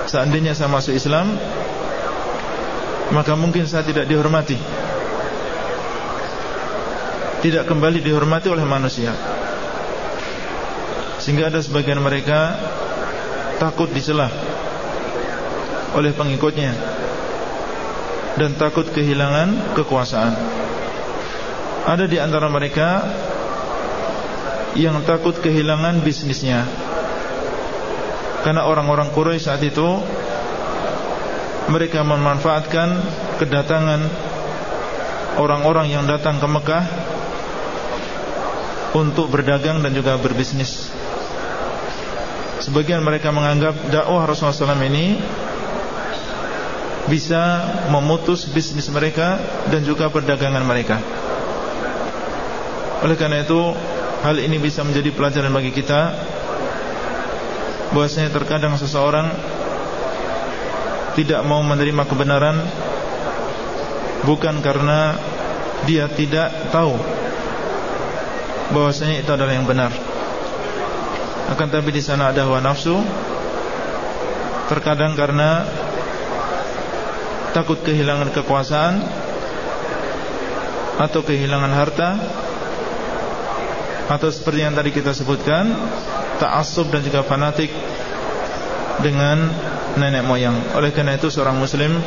seandainya saya masuk Islam maka mungkin saya tidak dihormati tidak kembali dihormati oleh manusia sehingga ada sebagian mereka takut dicelah oleh pengikutnya dan takut kehilangan kekuasaan. Ada di antara mereka yang takut kehilangan bisnisnya. Karena orang-orang Quraisy saat itu Mereka memanfaatkan kedatangan Orang-orang yang datang ke Mekah Untuk berdagang dan juga berbisnis Sebagian mereka menganggap dakwah Rasulullah SAW ini Bisa memutus bisnis mereka Dan juga perdagangan mereka. Oleh karena itu Hal ini bisa menjadi pelajaran bagi kita Bahwasanya terkadang seseorang Tidak mau menerima kebenaran Bukan karena Dia tidak tahu Bahwasanya itu adalah yang benar Akan tapi di sana ada hawa nafsu Terkadang karena Takut kehilangan kekuasaan Atau kehilangan harta atau seperti yang tadi kita sebutkan ta'assub dan juga fanatik dengan nenek moyang. Oleh karena itu seorang muslim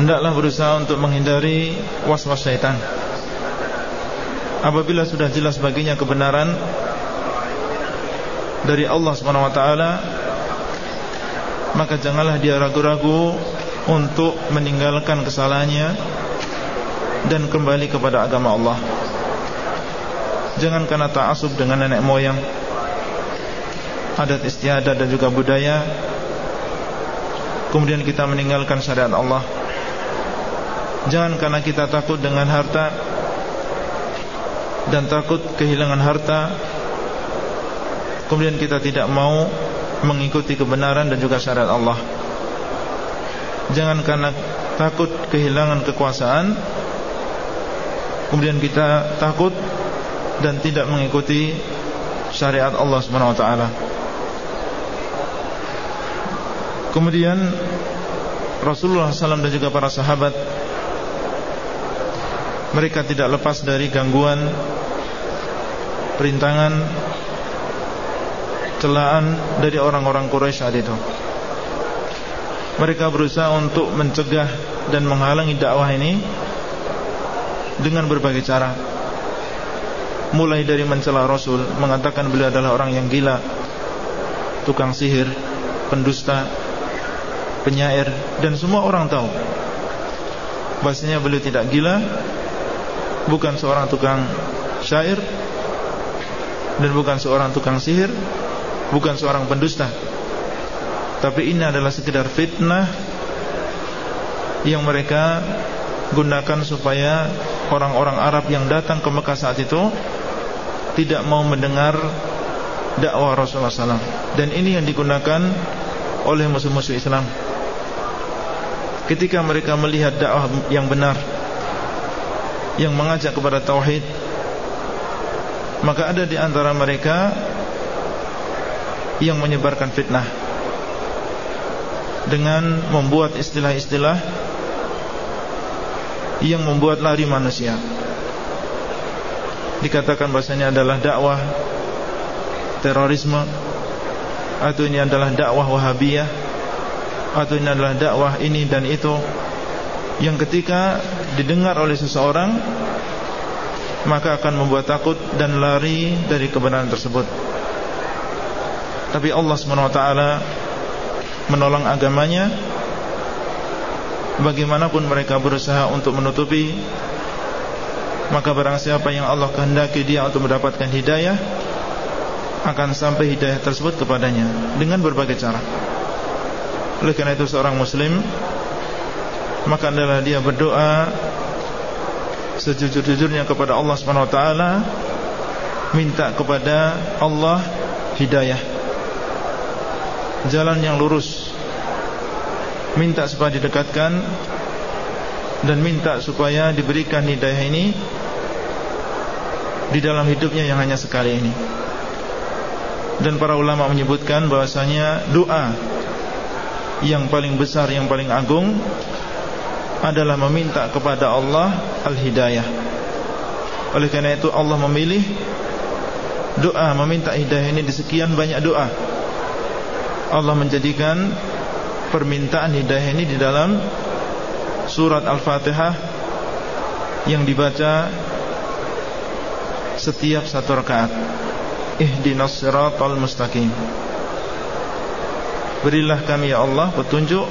hendaklah berusaha untuk menghindari was-was syaitan. Apabila sudah jelas baginya kebenaran dari Allah Subhanahu wa taala, maka janganlah dia ragu-ragu untuk meninggalkan kesalahannya dan kembali kepada agama Allah. Jangan karena ta'asub dengan nenek moyang Adat istiadat dan juga budaya Kemudian kita meninggalkan syariat Allah Jangan karena kita takut dengan harta Dan takut kehilangan harta Kemudian kita tidak mau Mengikuti kebenaran dan juga syariat Allah Jangan karena takut kehilangan kekuasaan Kemudian kita takut dan tidak mengikuti syariat Allah Subhanahu wa taala. Kemudian Rasulullah SAW dan juga para sahabat Mereka tidak lepas dari gangguan Perintangan Celaan dari orang-orang Quraisy saat itu. Mereka berusaha untuk mencegah Dan menghalangi dakwah ini Dengan berbagai cara. Mulai dari mencela Rasul Mengatakan beliau adalah orang yang gila Tukang sihir Pendusta penyair dan semua orang tahu. Bahasanya beliau tidak gila bukan seorang tukang syair dan bukan seorang tukang sihir bukan seorang pendusta. Tapi ini adalah sekedar fitnah yang mereka gunakan supaya orang-orang Arab yang datang ke Mekah saat itu tidak mau mendengar dakwah Rasulullah SAW dan ini yang digunakan oleh musuh-musuh Islam. Ketika mereka melihat dakwah yang benar yang mengajak kepada tauhid maka ada di antara mereka yang menyebarkan fitnah dengan membuat istilah-istilah yang membuat lari manusia dikatakan bahasanya adalah dakwah terorisme atau ini adalah dakwah wahabiyah atau ini adalah dakwah ini dan itu yang ketika didengar oleh seseorang maka akan membuat takut dan lari dari kebenaran tersebut. Tapi Allah SWT menolong agamanya. Bagaimanapun mereka berusaha untuk menutupi Maka barang siapa yang Allah kehendaki dia untuk mendapatkan hidayah Akan sampai hidayah tersebut kepadanya Dengan berbagai cara. Oleh karena itu seorang muslim Maka adalah dia berdoa Sejujur-jujurnya kepada Allah SWT Minta kepada Allah Hidayah Jalan yang lurus Minta supaya didekatkan Dan minta supaya diberikan hidayah ini Di dalam hidupnya yang hanya sekali ini Dan para ulama menyebutkan bahwasanya doa yang paling besar yang paling agung adalah meminta kepada Allah al-hidayah. Oleh karena itu Allah memilih doa meminta hidayah ini di sekian banyak doa. Allah menjadikan permintaan hidayah ini di dalam surat Al-Fatihah yang dibaca setiap satu rakaat. Ihdinas siratal mustaqim. Berilah kami ya Allah petunjuk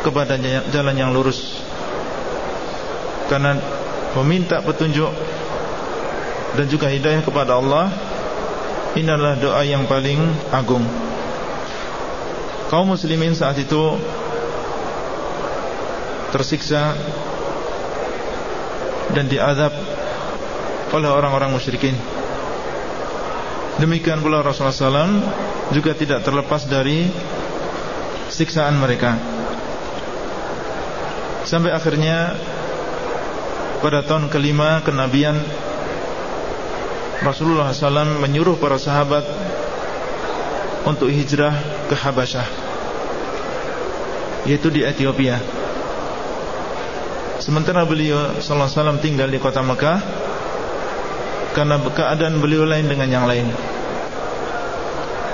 kepada jalan yang lurus Karena meminta petunjuk Dan juga hidayah kepada Allah Ini adalah doa yang paling agung Kaum muslimin saat itu Tersiksa Dan diadab Oleh orang-orang musyrikin. Demikian pula Rasulullah SAW Juga tidak terlepas dari siksaan mereka. Sampai akhirnya Pada tahun kelima kenabian Rasulullah SAW menyuruh para sahabat Untuk hijrah ke Habasyah Yaitu di Ethiopia. Sementara beliau SAW tinggal di kota Mekah Karena keadaan beliau lain dengan yang lain.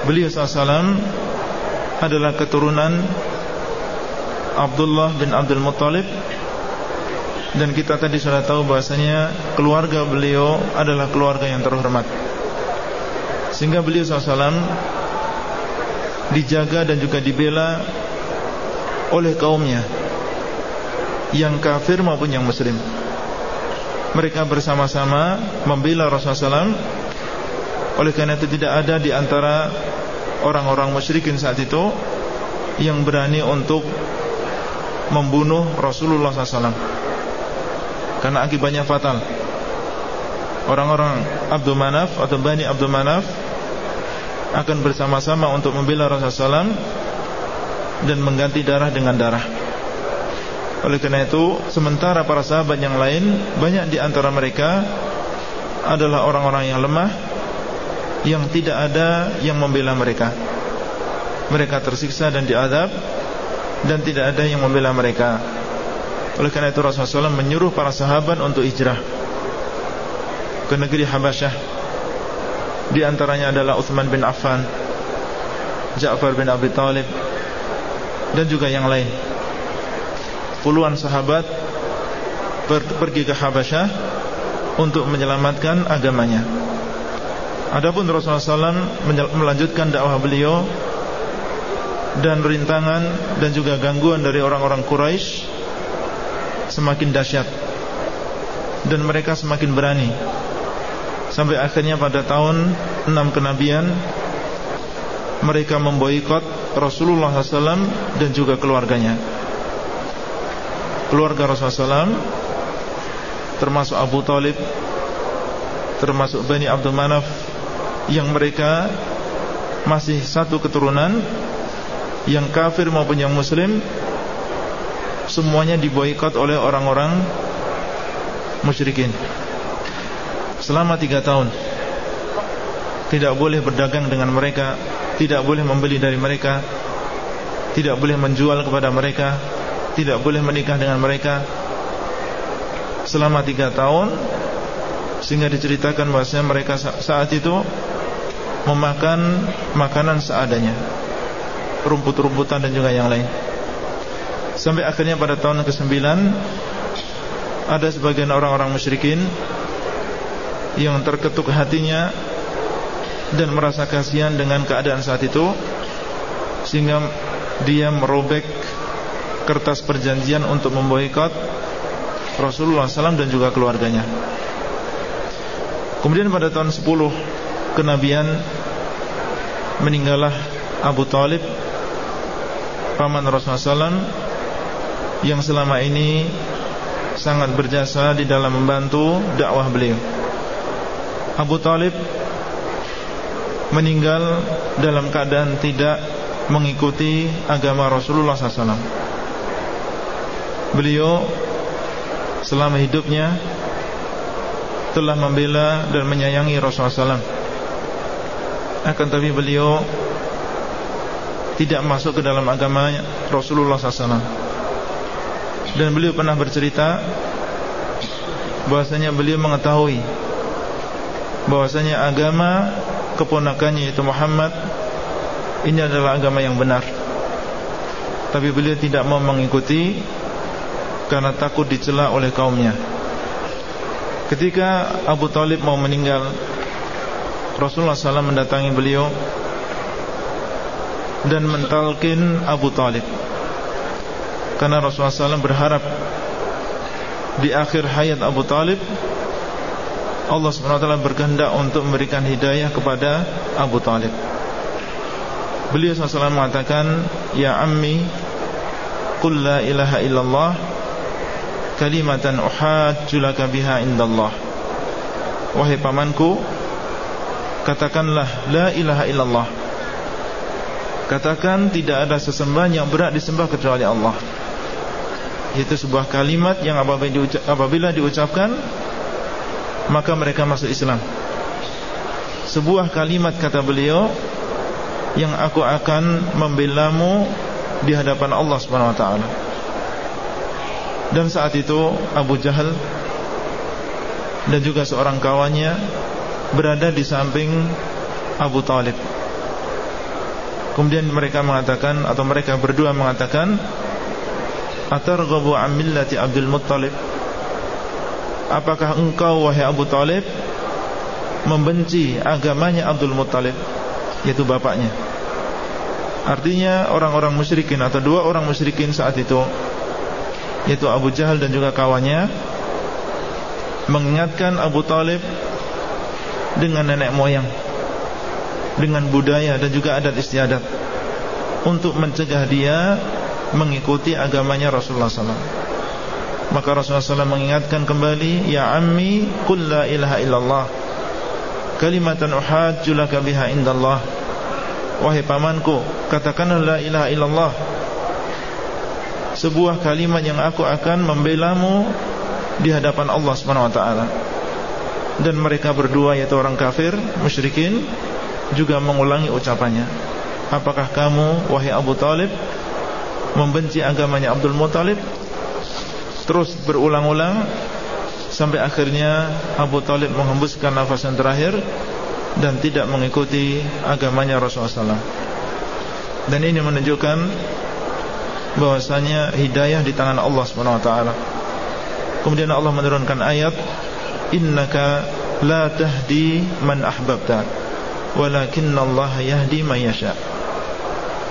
Beliau SAW adalah keturunan Abdullah bin Abdul Muttalib. Dan kita tadi sudah tahu bahasanya keluarga beliau adalah keluarga yang terhormat. Sehingga beliau SAW dijaga dan juga dibela oleh kaumnya yang kafir maupun yang muslim. Mereka bersama-sama membela Rasulullah SAW oleh karena itu tidak ada di antara orang-orang musyrikin saat itu yang berani untuk membunuh Rasulullah SAW karena akibatnya fatal. Orang-orang Abdul Manaf atau Bani Abdul Manaf akan bersama-sama untuk membela Rasulullah SAW dan mengganti darah dengan darah. Oleh karena itu, sementara para sahabat yang lain banyak di antara mereka adalah orang-orang yang lemah yang tidak ada yang membela mereka. Mereka tersiksa dan diadab dan tidak ada yang membela mereka. Oleh karena itu Rasulullah SAW menyuruh para sahabat untuk hijrah ke negeri Habasyah. Di antaranya adalah Uthman bin Affan, Ja'far bin Abi Talib dan juga yang lain. Puluhan sahabat pergi ke Habasyah untuk menyelamatkan agamanya. Adapun Rasulullah SAW melanjutkan dakwah beliau dan rintangan dan juga gangguan dari orang-orang Quraisy semakin dahsyat dan mereka semakin berani sampai akhirnya pada tahun 6 kenabian mereka memboikot Rasulullah SAW dan juga keluarganya. Keluarga Rasulullah SAW termasuk Abu Talib termasuk Bani Abdul Manaf yang mereka masih satu keturunan yang kafir maupun yang muslim semuanya diboikot oleh orang-orang musyrikin. Selama tiga tahun tidak boleh berdagang dengan mereka tidak boleh membeli dari mereka tidak boleh menjual kepada mereka tidak boleh menikah dengan mereka selama tiga tahun sehingga diceritakan bahwasanya mereka saat itu memakan makanan seadanya Rumput-rumputan dan juga yang lain. Sampai akhirnya pada tahun ke-9 Ada sebagian orang-orang musyrikin Yang terketuk hatinya Dan merasa kasihan dengan keadaan saat itu Sehingga dia merobek Kertas perjanjian untuk memboikot Rasulullah SAW dan juga keluarganya Kemudian pada tahun 10 kenabian meninggallah Abu Talib paman Rasulullah SAW yang selama ini sangat berjasa di dalam membantu dakwah beliau. Abu Talib meninggal dalam keadaan tidak mengikuti agama Rasulullah SAW. Beliau selama hidupnya telah membela dan menyayangi Rasulullah SAW akan tapi beliau tidak masuk ke dalam agama Rasulullah SAW dan beliau pernah bercerita bahwasanya beliau mengetahui bahwasanya agama keponakannya itu Muhammad ini adalah agama yang benar. Tapi beliau tidak mau mengikuti karena takut dicela oleh kaumnya. Ketika Abu Talib mau meninggal Rasulullah SAW mendatangi beliau dan mentalkin Abu Talib. Karena Rasulullah SAW berharap di akhir hayat Abu Talib Allah SWT berkehendak untuk memberikan hidayah kepada Abu Talib. Beliau SAW mengatakan Ya ammi Qul la ilaha illallah Kalimatan uhajjulaka biha indallah. Wahai pamanku Katakanlah La ilaha illallah. Katakan tidak ada sesembahan yang berat disembah kecuali Allah. Itu sebuah kalimat yang apabila diucapkan Maka mereka masuk Islam. Sebuah kalimat kata beliau Yang aku akan membelamu Di hadapan Allah SWT Dan saat itu Abu Jahal Dan juga seorang kawannya berada di samping Abu Talib. Kemudian mereka mengatakan Atau mereka berdua mengatakan Atarghabu amillati Abdul Muttalib Apakah engkau wahai Abu Talib Membenci agamanya Abdul Muttalib Yaitu bapaknya? Artinya orang-orang musyrikin Atau dua orang musyrikin saat itu Yaitu Abu Jahal dan juga kawannya Mengingatkan Abu Talib dengan nenek moyang dengan budaya dan juga adat istiadat untuk mencegah dia mengikuti agamanya Rasulullah SAW maka Rasulullah SAW mengingatkan kembali ya ammi qul la ilaha illallah. Kalimatan uhajju laka biha indallah. Wahai pamanku katakanlah la ilaha illallah. Sebuah kalimat yang aku akan membelamu di hadapan Allah taala. Dan mereka berdua yaitu orang kafir musyrikin juga mengulangi ucapannya. Apakah kamu wahai Abu Talib Membenci agamanya Abdul Muttalib Terus berulang-ulang Sampai akhirnya Abu Talib menghembuskan nafas yang terakhir Dan tidak mengikuti agamanya Rasulullah Dan ini menunjukkan bahwasanya hidayah di tangan Allah SWT Kemudian Allah menurunkan ayat Innaka la tahdi man ahbabta Walakinna Allah yahdi man yasha'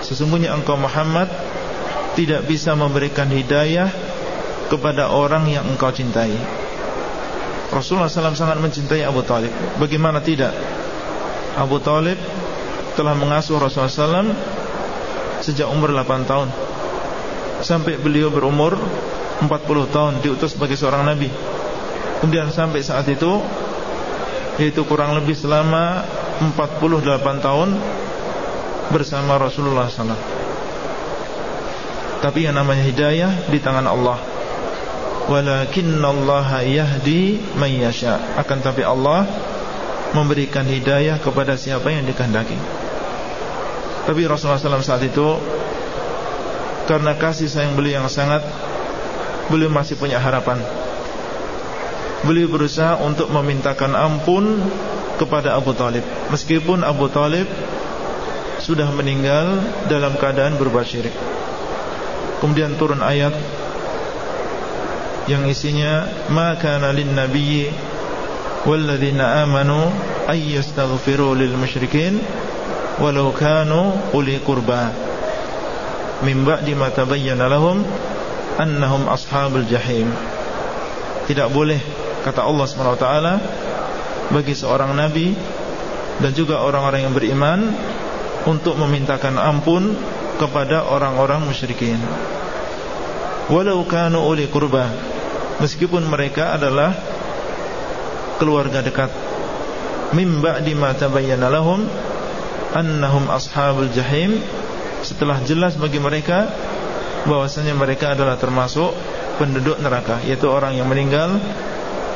Sesungguhnya engkau Muhammad Tidak bisa memberikan hidayah Kepada orang yang engkau cintai. Rasulullah SAW sangat mencintai Abu Talib. Bagaimana tidak? Abu Talib telah mengasuh Rasulullah SAW Sejak umur 8 tahun. Sampai beliau berumur 40 tahun Diutus sebagai seorang Nabi. Kemudian sampai saat itu Yaitu kurang lebih selama 48 tahun bersama Rasulullah SAW Tapi yang namanya hidayah di tangan Allah Walakinnallaha yahdi man yasha. Akan tapi Allah memberikan hidayah kepada siapa yang dikehendaki. Tapi Rasulullah SAW saat itu Karena kasih sayang beliau yang sangat Beliau masih punya harapan. Beliau berusaha untuk memintakan ampun kepada Abu Talib. Meskipun Abu Talib sudah meninggal dalam keadaan berbuat syirik. Kemudian turun ayat yang isinya ma kana lin nabiyyi walladzina amanu ay yastaghfiru lil musyrikin walau kanu uli qurba min ba'di ma tabayyana lahum annahum ashabul jahim. Tidak boleh kata Allah Subhanahu wa taala bagi seorang nabi dan juga orang-orang yang beriman untuk memintakan ampun kepada orang-orang musyrikin. Walau kanu uli kurba, meskipun mereka adalah keluarga dekat. Mim ba'di ma tabayyana annahum ashabul jahim, setelah jelas bagi mereka bahwasanya mereka adalah termasuk penduduk neraka, yaitu orang yang meninggal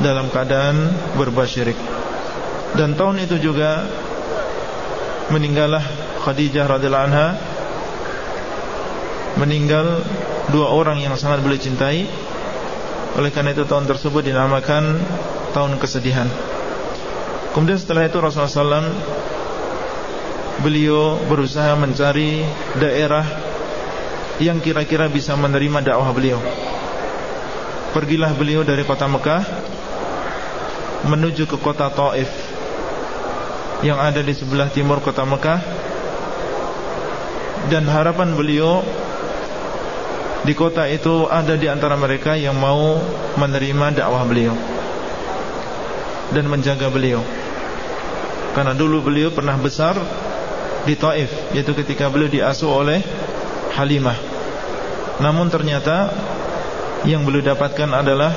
dalam keadaan berbuat syirik. Dan tahun itu juga meninggallah Khadijah radhiyallahu anha meninggal dua orang yang sangat beliau cintai. Oleh karena itu tahun tersebut dinamakan tahun kesedihan. Kemudian setelah itu Rasulullah SAW beliau berusaha mencari daerah yang kira-kira bisa menerima dakwah beliau. Pergilah beliau dari kota Mekah menuju ke kota Taif yang ada di sebelah timur kota Mekah dan harapan beliau di kota itu ada di antara mereka yang mau menerima dakwah beliau dan menjaga beliau. Karena dulu beliau pernah besar di Taif, yaitu ketika beliau diasuh oleh Halimah. Namun ternyata yang beliau dapatkan adalah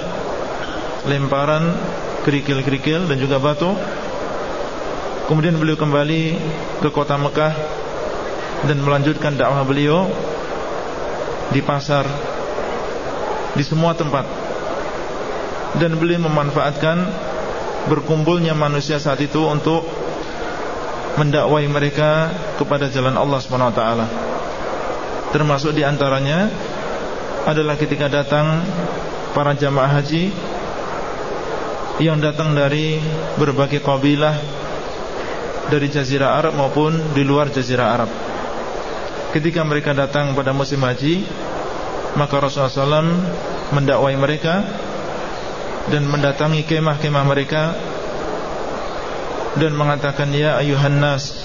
lemparan kerikil-kerikil dan juga batu. Kemudian beliau kembali ke kota Mekah dan melanjutkan dakwah beliau di pasar di semua tempat dan beliau memanfaatkan berkumpulnya manusia saat itu untuk mendakwai mereka kepada jalan Allah Subhanahu wa taala. Termasuk di antaranya adalah ketika datang para jamaah haji yang datang dari berbagai kabilah dari jazirah Arab maupun di luar jazirah Arab ketika mereka datang pada musim haji maka Rasulullah SAW mendakwai mereka dan mendatangi kemah-kemah mereka dan mengatakan ya ayuhan nas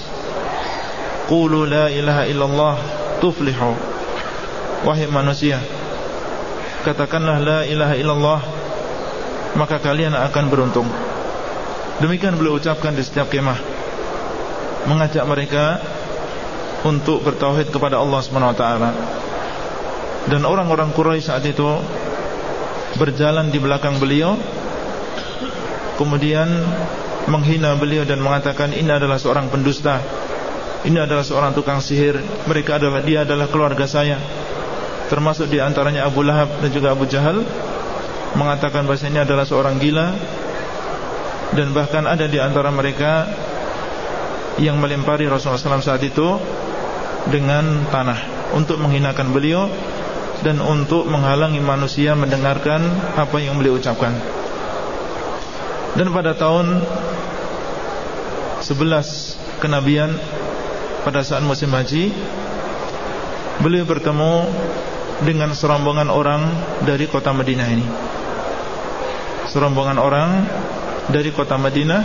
qulu la ilaha illallah tuflihu. Wahai manusia katakanlah la ilaha illallah maka kalian akan beruntung. Demikian beliau ucapkan di setiap kemah mengajak mereka untuk bertauhid kepada Allah SWT Dan orang-orang Quraisy saat itu berjalan di belakang beliau kemudian menghina beliau dan mengatakan ini adalah seorang pendusta. Ini adalah seorang tukang sihir. Mereka adalah dia adalah keluarga saya. Termasuk di antaranya Abu Lahab dan juga Abu Jahal mengatakan ini adalah seorang gila dan bahkan ada di antara mereka yang melempari Rasulullah SAW saat itu dengan tanah untuk menghinakan beliau dan untuk menghalangi manusia mendengarkan apa yang beliau ucapkan. Dan pada tahun 11 kenabian pada saat musim haji beliau bertemu dengan serombongan orang dari kota Madinah ini. Serombongan orang dari kota Madinah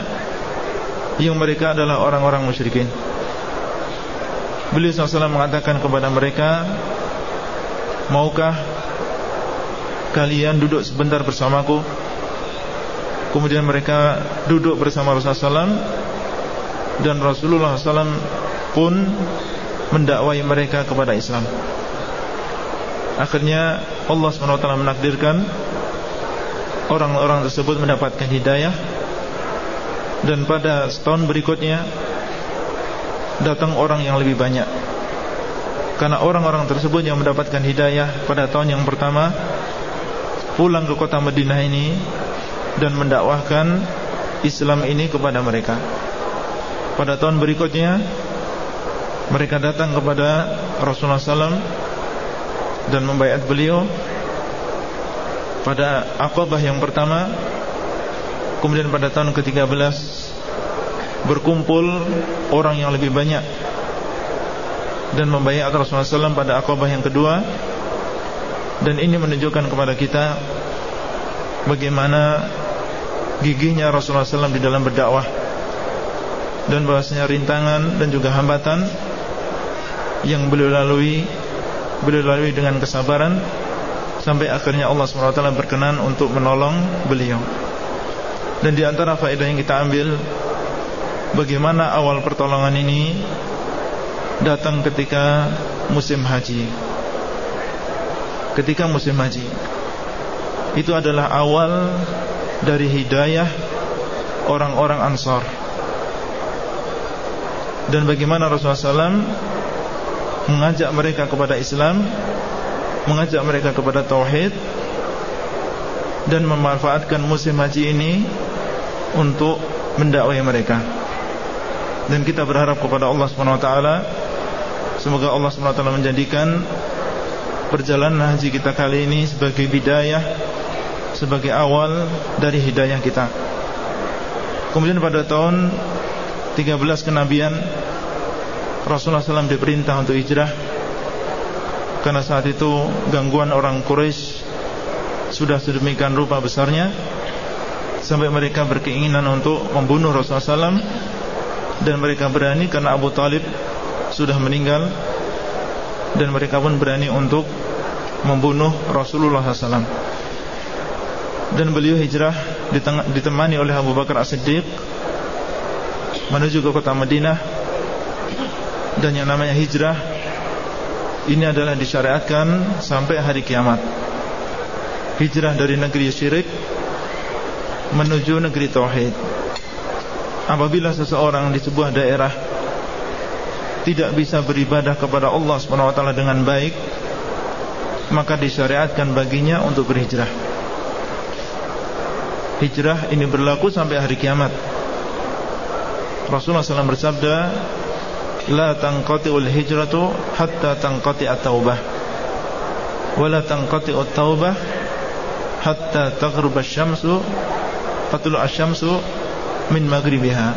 yang mereka adalah orang-orang musyrikin. Beliau SAW mengatakan kepada mereka Maukah kalian duduk sebentar bersamaku? Kemudian mereka duduk bersama Rasulullah SAW Dan Rasulullah SAW pun mendakwai mereka kepada Islam. Akhirnya Allah SWT menakdirkan Orang-orang tersebut mendapatkan hidayah Dan pada setahun berikutnya datang orang yang lebih banyak. Karena orang-orang tersebut yang mendapatkan hidayah pada tahun yang pertama Pulang ke kota Madinah ini Dan mendakwahkan Islam ini kepada mereka. Pada tahun berikutnya Mereka datang kepada Rasulullah SAW Dan membayat beliau Pada Aqabah yang pertama Kemudian pada tahun ke-13 berkumpul orang yang lebih banyak dan membayar Rasulullah SAW pada akobah yang kedua. Dan ini menunjukkan kepada kita bagaimana gigihnya Rasulullah SAW di dalam berdakwah dan bahwasanya rintangan dan juga hambatan yang beliau lalui beliau lalui dengan kesabaran sampai akhirnya Allah SWT berkenan untuk menolong beliau. Dan di antara faedah yang kita ambil bagaimana awal pertolongan ini datang ketika musim haji. Ketika musim haji itu adalah awal dari hidayah orang-orang Ansar. Dan bagaimana Rasulullah SAW mengajak mereka kepada Islam, mengajak mereka kepada tauhid dan memanfaatkan musim haji ini untuk mendakwai mereka dan kita berharap kepada Allah SWT semoga Allah SWT menjadikan perjalanan haji kita kali ini sebagai bidayah sebagai awal dari hidayah kita. Kemudian pada tahun 13 kenabian Rasulullah SAW diperintah untuk hijrah. Karena saat itu gangguan orang Quraisy sudah sedemikian rupa besarnya sampai mereka berkeinginan untuk membunuh Rasulullah SAW dan mereka berani karena Abu Talib sudah meninggal. Dan mereka pun berani untuk membunuh Rasulullah SAW dan beliau hijrah ditemani oleh Abu Bakar As-Siddiq menuju ke kota Madinah. Dan yang namanya hijrah ini adalah disyariatkan sampai hari kiamat. Hijrah dari negeri syirik menuju negeri tauhid apabila seseorang di sebuah daerah tidak bisa beribadah kepada Allah SWT dengan baik maka disyariatkan baginya untuk berhijrah. Hijrah ini berlaku sampai hari kiamat. Rasulullah SAW bersabda la tanqati'ul hijratu hatta tanqati'at taubah wa la tanqati'ut taubah hatta taghruba asy-syamsu tatlu asy-syamsu min maghribiha.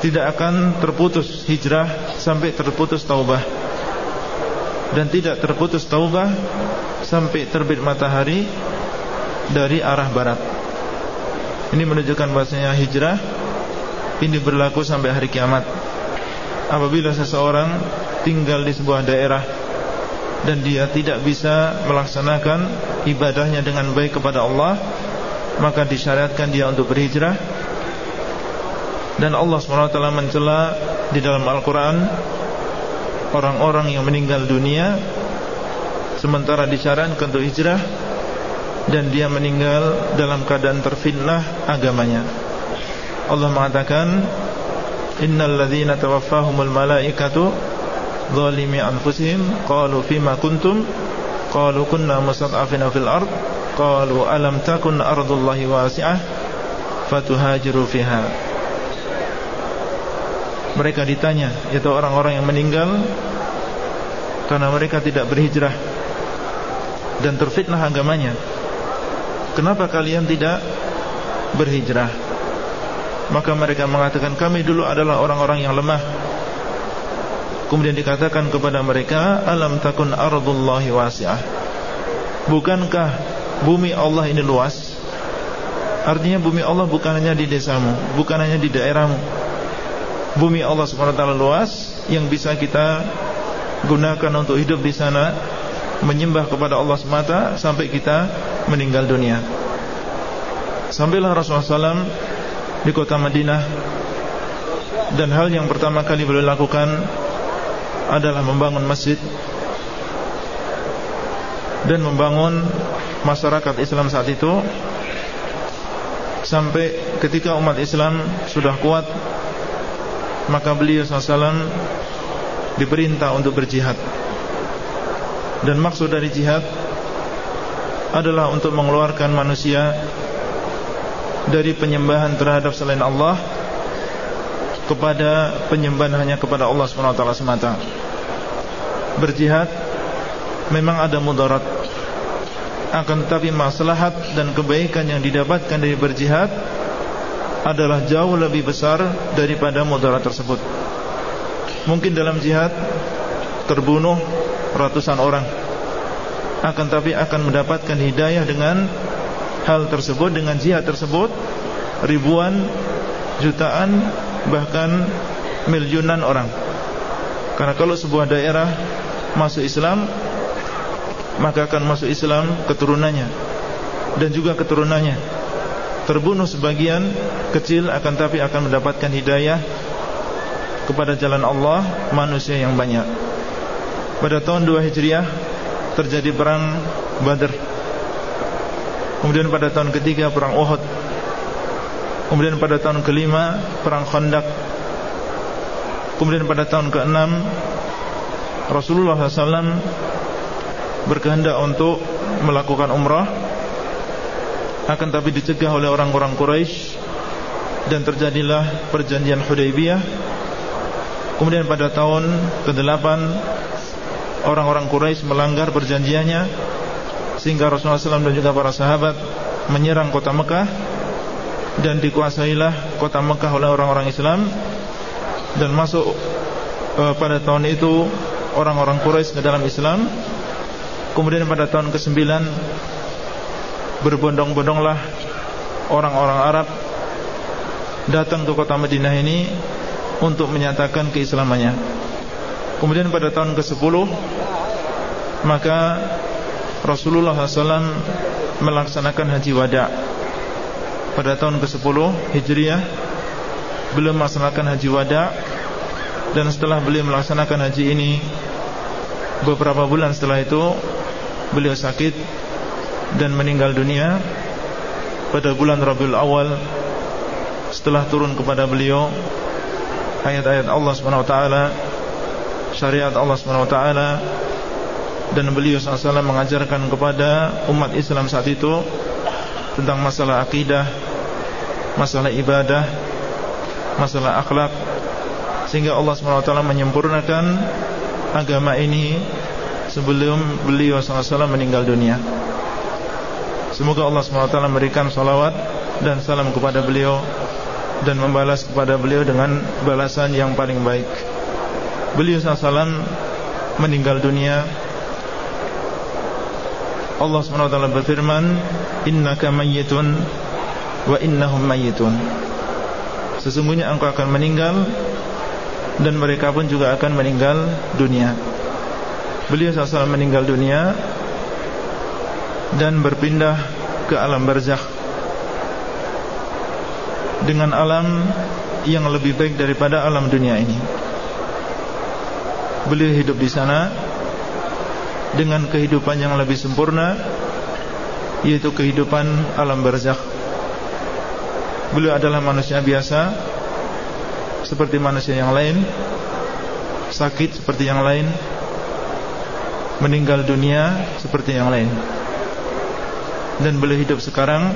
Tidak akan terputus hijrah sampai terputus taubah. Dan tidak terputus taubah sampai terbit matahari dari arah barat. Ini menunjukkan bahasanya hijrah ini berlaku sampai hari kiamat. Apabila seseorang tinggal di sebuah daerah dan dia tidak bisa melaksanakan ibadahnya dengan baik kepada Allah maka disyariatkan dia untuk berhijrah. Dan Allah SWT mencela di dalam Al-Quran orang-orang yang meninggal dunia sementara disyariatkan untuk hijrah dan dia meninggal dalam keadaan terfitnah agamanya. Allah mengatakan innal ladzina tawaffahumul malaikatu zalimi anfusihim qalu fima kuntum? Qalu kunna mustad'afina fil ard qalu alam takun ardullahi wasi'ah fatuhajiru fiha mereka ditanya yaitu orang-orang yang meninggal karena mereka tidak berhijrah dan terfitnah agamanya kenapa kalian tidak berhijrah? Maka mereka mengatakan kami dulu adalah orang-orang yang lemah. Kemudian dikatakan kepada mereka alam takun ardullahi wasi'ah? Bukankah bumi Allah ini luas. Artinya bumi Allah bukan hanya di desamu bukan hanya di daerahmu. Bumi Allah taala luas yang bisa kita gunakan untuk hidup di sana menyembah kepada Allah semata sampai kita meninggal dunia. Sampailah Rasulullah SAW di kota Madinah. Dan hal yang pertama kali beliau lakukan adalah membangun masjid dan membangun masyarakat Islam saat itu sampai ketika umat Islam sudah kuat maka beliau SAW diperintah untuk berjihad. Dan maksud dari jihad adalah untuk mengeluarkan manusia dari penyembahan terhadap selain Allah kepada penyembahan hanya kepada Allah SWT semata. Berjihad memang ada mudarat akan tetapi maslahat dan kebaikan yang didapatkan dari berjihad adalah jauh lebih besar daripada mudarat tersebut. Mungkin dalam jihad terbunuh ratusan orang, akan tapi akan mendapatkan hidayah dengan hal tersebut, dengan jihad tersebut ribuan, jutaan, bahkan miliunan orang. Karena kalau sebuah daerah masuk Islam, maka akan masuk Islam keturunannya dan juga keturunannya terbunuh sebagian kecil akan tapi akan mendapatkan hidayah kepada jalan Allah manusia yang banyak. Pada tahun 2 Hijriah terjadi perang Badr. Kemudian pada tahun ketiga perang Uhud. Kemudian pada tahun kelima perang Khandaq. Kemudian pada tahun keenam Rasulullah SAW berkehendak untuk melakukan umrah akan tapi dicegah oleh orang-orang Quraisy dan terjadilah perjanjian Hudaybiyah. Kemudian pada tahun ke-8 orang-orang Quraisy melanggar perjanjiannya sehingga Rasulullah SAW dan juga para sahabat menyerang kota Mekah dan dikuasailah kota Mekah oleh orang-orang Islam dan masuk e, pada tahun itu orang-orang Quraisy ke dalam Islam. Kemudian pada tahun ke-9 berbondong-bondonglah orang-orang Arab datang ke kota Madinah ini untuk menyatakan keislamannya. Kemudian pada tahun ke-10 maka Rasulullah SAW melaksanakan haji wada. Pada tahun ke-10 Hijriah beliau melaksanakan haji wada dan setelah beliau melaksanakan haji ini beberapa bulan setelah itu beliau sakit dan meninggal dunia pada bulan Rabiul Awal. Setelah turun kepada beliau ayat-ayat Allah taala syariat Allah taala dan beliau SAW mengajarkan kepada umat Islam saat itu tentang masalah akidah, masalah ibadah, masalah akhlak sehingga Allah taala menyempurnakan agama ini sebelum beliau SAW meninggal dunia. Semoga Allah SWT memberikan salawat dan salam kepada beliau Dan membalas kepada beliau dengan balasan yang paling baik. Beliau SAW meninggal dunia. Allah SWT berfirman Innaka mayyitun Wa innahum mayyitun. Sesungguhnya engkau akan meninggal Dan mereka pun juga akan meninggal dunia Beliau SAW meninggal dunia dan berpindah ke alam barzakh dengan alam yang lebih baik daripada alam dunia ini. Beliau hidup di sana dengan kehidupan yang lebih sempurna yaitu kehidupan alam barzakh. Beliau adalah manusia biasa seperti manusia yang lain, sakit seperti yang lain, meninggal dunia seperti yang lain. Dan beliau hidup sekarang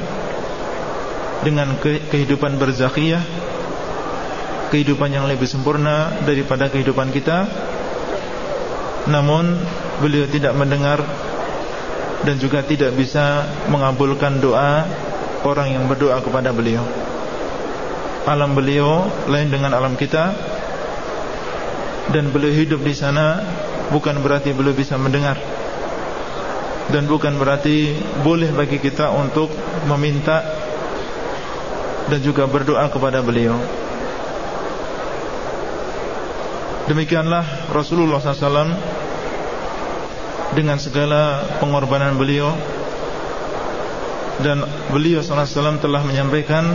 dengan kehidupan berzakhiyah kehidupan yang lebih sempurna daripada kehidupan kita. Namun beliau tidak mendengar Dan juga tidak bisa mengabulkan doa Orang yang berdoa kepada beliau. Alam beliau lain dengan alam kita. Dan beliau hidup di sana Bukan berarti beliau bisa mendengar. Dan bukan berarti boleh bagi kita untuk meminta Dan juga berdoa kepada beliau. Demikianlah Rasulullah SAW Dengan segala pengorbanan beliau. Dan beliau SAW telah menyampaikan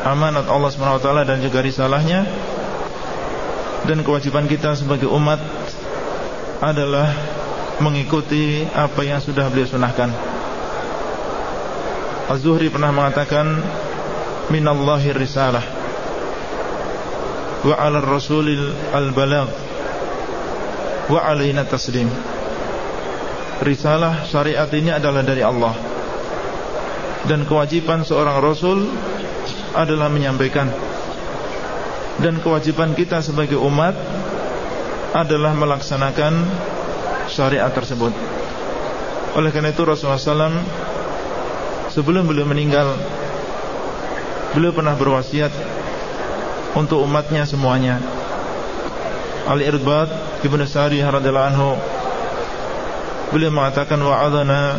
Amanat Allah SWT dan juga risalahnya. Dan kewajiban kita sebagai umat Adalah Mengikuti apa yang sudah beliau sunahkan Az-Zuhri pernah mengatakan Minallahi risalah wa 'ala rasulil al-balagh wa 'alaina taslim. Risalah syariat ini adalah dari Allah. Dan kewajiban seorang rasul adalah menyampaikan. Dan kewajiban kita sebagai umat adalah melaksanakan syariat tersebut. Oleh karena itu Rasulullah SAW sebelum beliau meninggal beliau pernah berwasiat untuk umatnya semuanya. Al-Irbad Ibn Sari radhiyallahu anhu beliau mengatakan wa'adana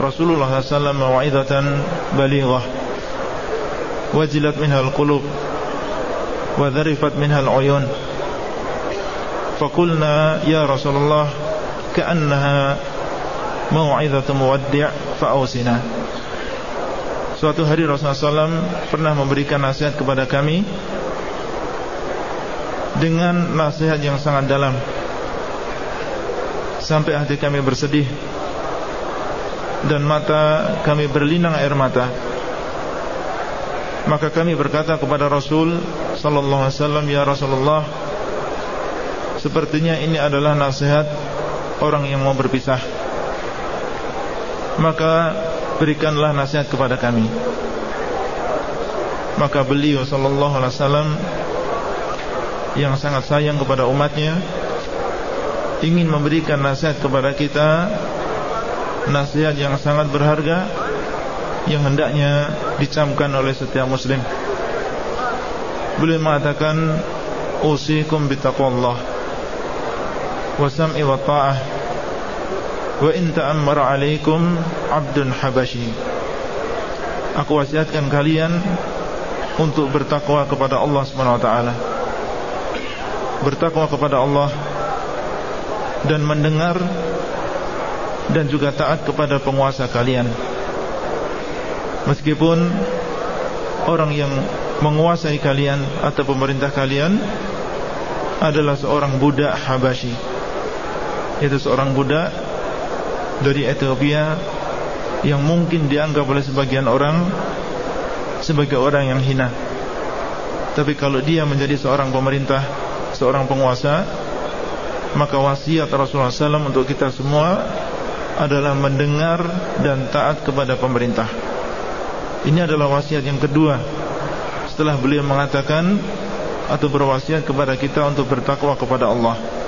Rasulullah alaihi wasallam balighah wajilat minha al-qulub wa dharifat minha al-uyun فقلنا يا رسول الله كأنها Mau'idhatu مودع Fa'ausina Suatu hari Rasulullah SAW Pernah memberikan nasihat kepada kami Dengan nasihat yang sangat dalam. Sampai hati kami bersedih Dan mata kami berlinang air mata. Maka kami berkata kepada Rasul Sallallahu Alaihi Wasallam Ya Rasulullah Sepertinya ini adalah nasihat Orang yang mau berpisah. Maka berikanlah nasihat kepada kami. Maka beliau sallallahu alaihi wasallam yang sangat sayang kepada umatnya ingin memberikan nasihat kepada kita nasihat yang sangat berharga yang hendaknya dicamkan oleh setiap muslim. Beliau mengatakan usikum bitaqwallah wa wa ta'ah. Wa in ta'ammara alaikum abdun habashi. Aku wasiatkan kalian Untuk bertakwa kepada Allah SWT Bertakwa kepada Allah Dan mendengar Dan juga taat kepada penguasa kalian. Meskipun Orang yang menguasai kalian Atau pemerintah kalian Adalah seorang budak Habashi Itu seorang budak dari Ethiopia yang mungkin dianggap oleh sebagian orang sebagai orang yang hina. Tapi kalau dia menjadi seorang pemerintah, seorang penguasa, maka wasiat Rasulullah SAW untuk kita semua adalah mendengar dan taat kepada pemerintah. Ini adalah wasiat yang kedua setelah beliau mengatakan atau berwasiat kepada kita untuk bertakwa kepada Allah.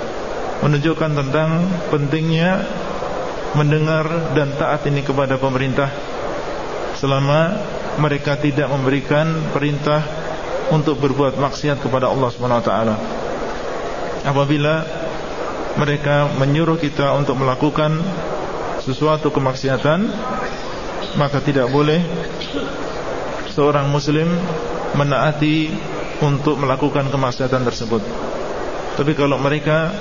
Menunjukkan tentang pentingnya mendengar dan taat ini kepada pemerintah selama mereka tidak memberikan perintah untuk berbuat maksiat kepada Allah Subhanahu wa taala. Apabila mereka menyuruh kita untuk melakukan sesuatu kemaksiatan, maka tidak boleh seorang muslim menaati untuk melakukan kemaksiatan tersebut. Tapi kalau mereka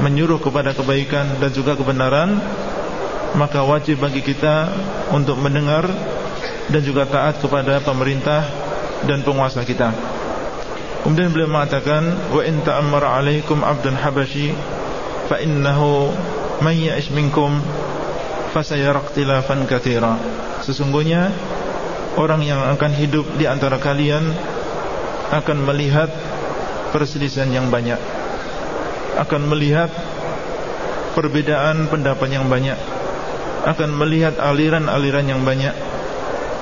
menyuruh kepada kebaikan dan juga kebenaran, maka wajib bagi kita untuk mendengar dan juga taat kepada pemerintah dan penguasa kita. Kemudian beliau mengatakan wa in ta'ammara 'alaikum 'abdun habashi fa innahu man ya'ish minkum fasayara ikhtilafan katsira. Sesungguhnya orang yang akan hidup di antara kalian akan melihat perselisihan yang banyak. Akan melihat perbedaan pendapat yang banyak akan melihat aliran-aliran yang banyak.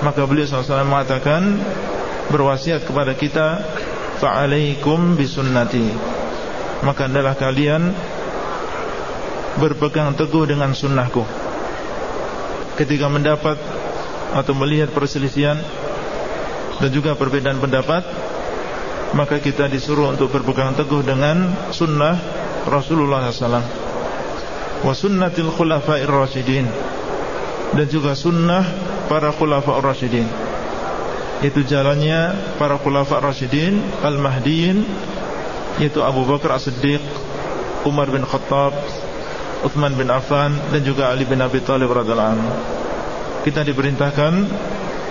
Maka beliau SAW mengatakan Berwasiat kepada kita fa'alaikum bisunnati. Maka adalah kalian berpegang teguh dengan sunnahku. Ketika mendapat atau melihat perselisihan dan juga perbedaan pendapat maka kita disuruh untuk berpegang teguh dengan sunnah Rasulullah SAW wa sunnatil khulafa'ir rasyidin. Dan juga sunnah para khulafa'ir rasyidin. Itu jalannya para khulafa'ir rasyidin al-mahdiyin yaitu Abu Bakar As-Siddiq Umar bin Khattab Uthman bin Affan dan juga Ali bin Abi Thalib radhiyallahu anhu. Kita diperintahkan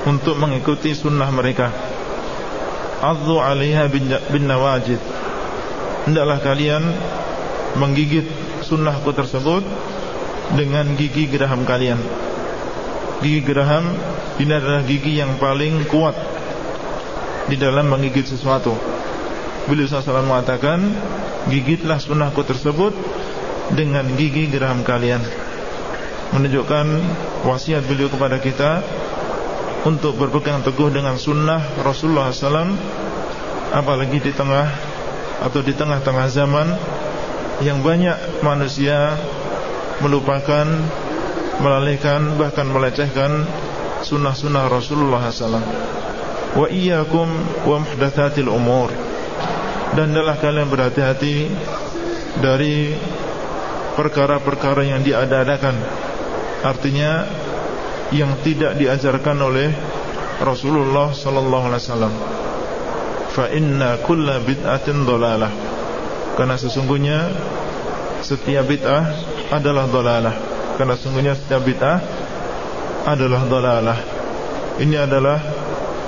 untuk mengikuti sunnah mereka Adzu 'alaiha bin nawajid. Hendaklah kalian menggigit sunnahku tersebut dengan gigi geraham kalian. Gigi geraham ini adalah gigi yang paling kuat di dalam menggigit sesuatu. Beliau SAW mengatakan gigitlah sunnahku tersebut dengan gigi geraham kalian. Menunjukkan wasiat beliau kepada kita untuk berpegang teguh dengan sunnah Rasulullah SAW apalagi di tengah atau di tengah-tengah zaman yang banyak manusia melupakan melalaikan bahkan melecehkan sunnah-sunnah Rasulullah SAW wa iyyakum wa muhdatsatil umur. Dan adalah kalian berhati-hati dari perkara-perkara yang diadakan artinya yang tidak diajarkan oleh Rasulullah sallallahu alaihi wasallam. Fa inna kulla bid'atin dhalalah. Karena sesungguhnya setiap bid'ah adalah dhalalah. Karena sesungguhnya setiap bid'ah adalah dhalalah. Ini adalah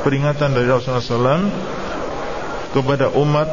peringatan dari Rasulullah SAW kepada umat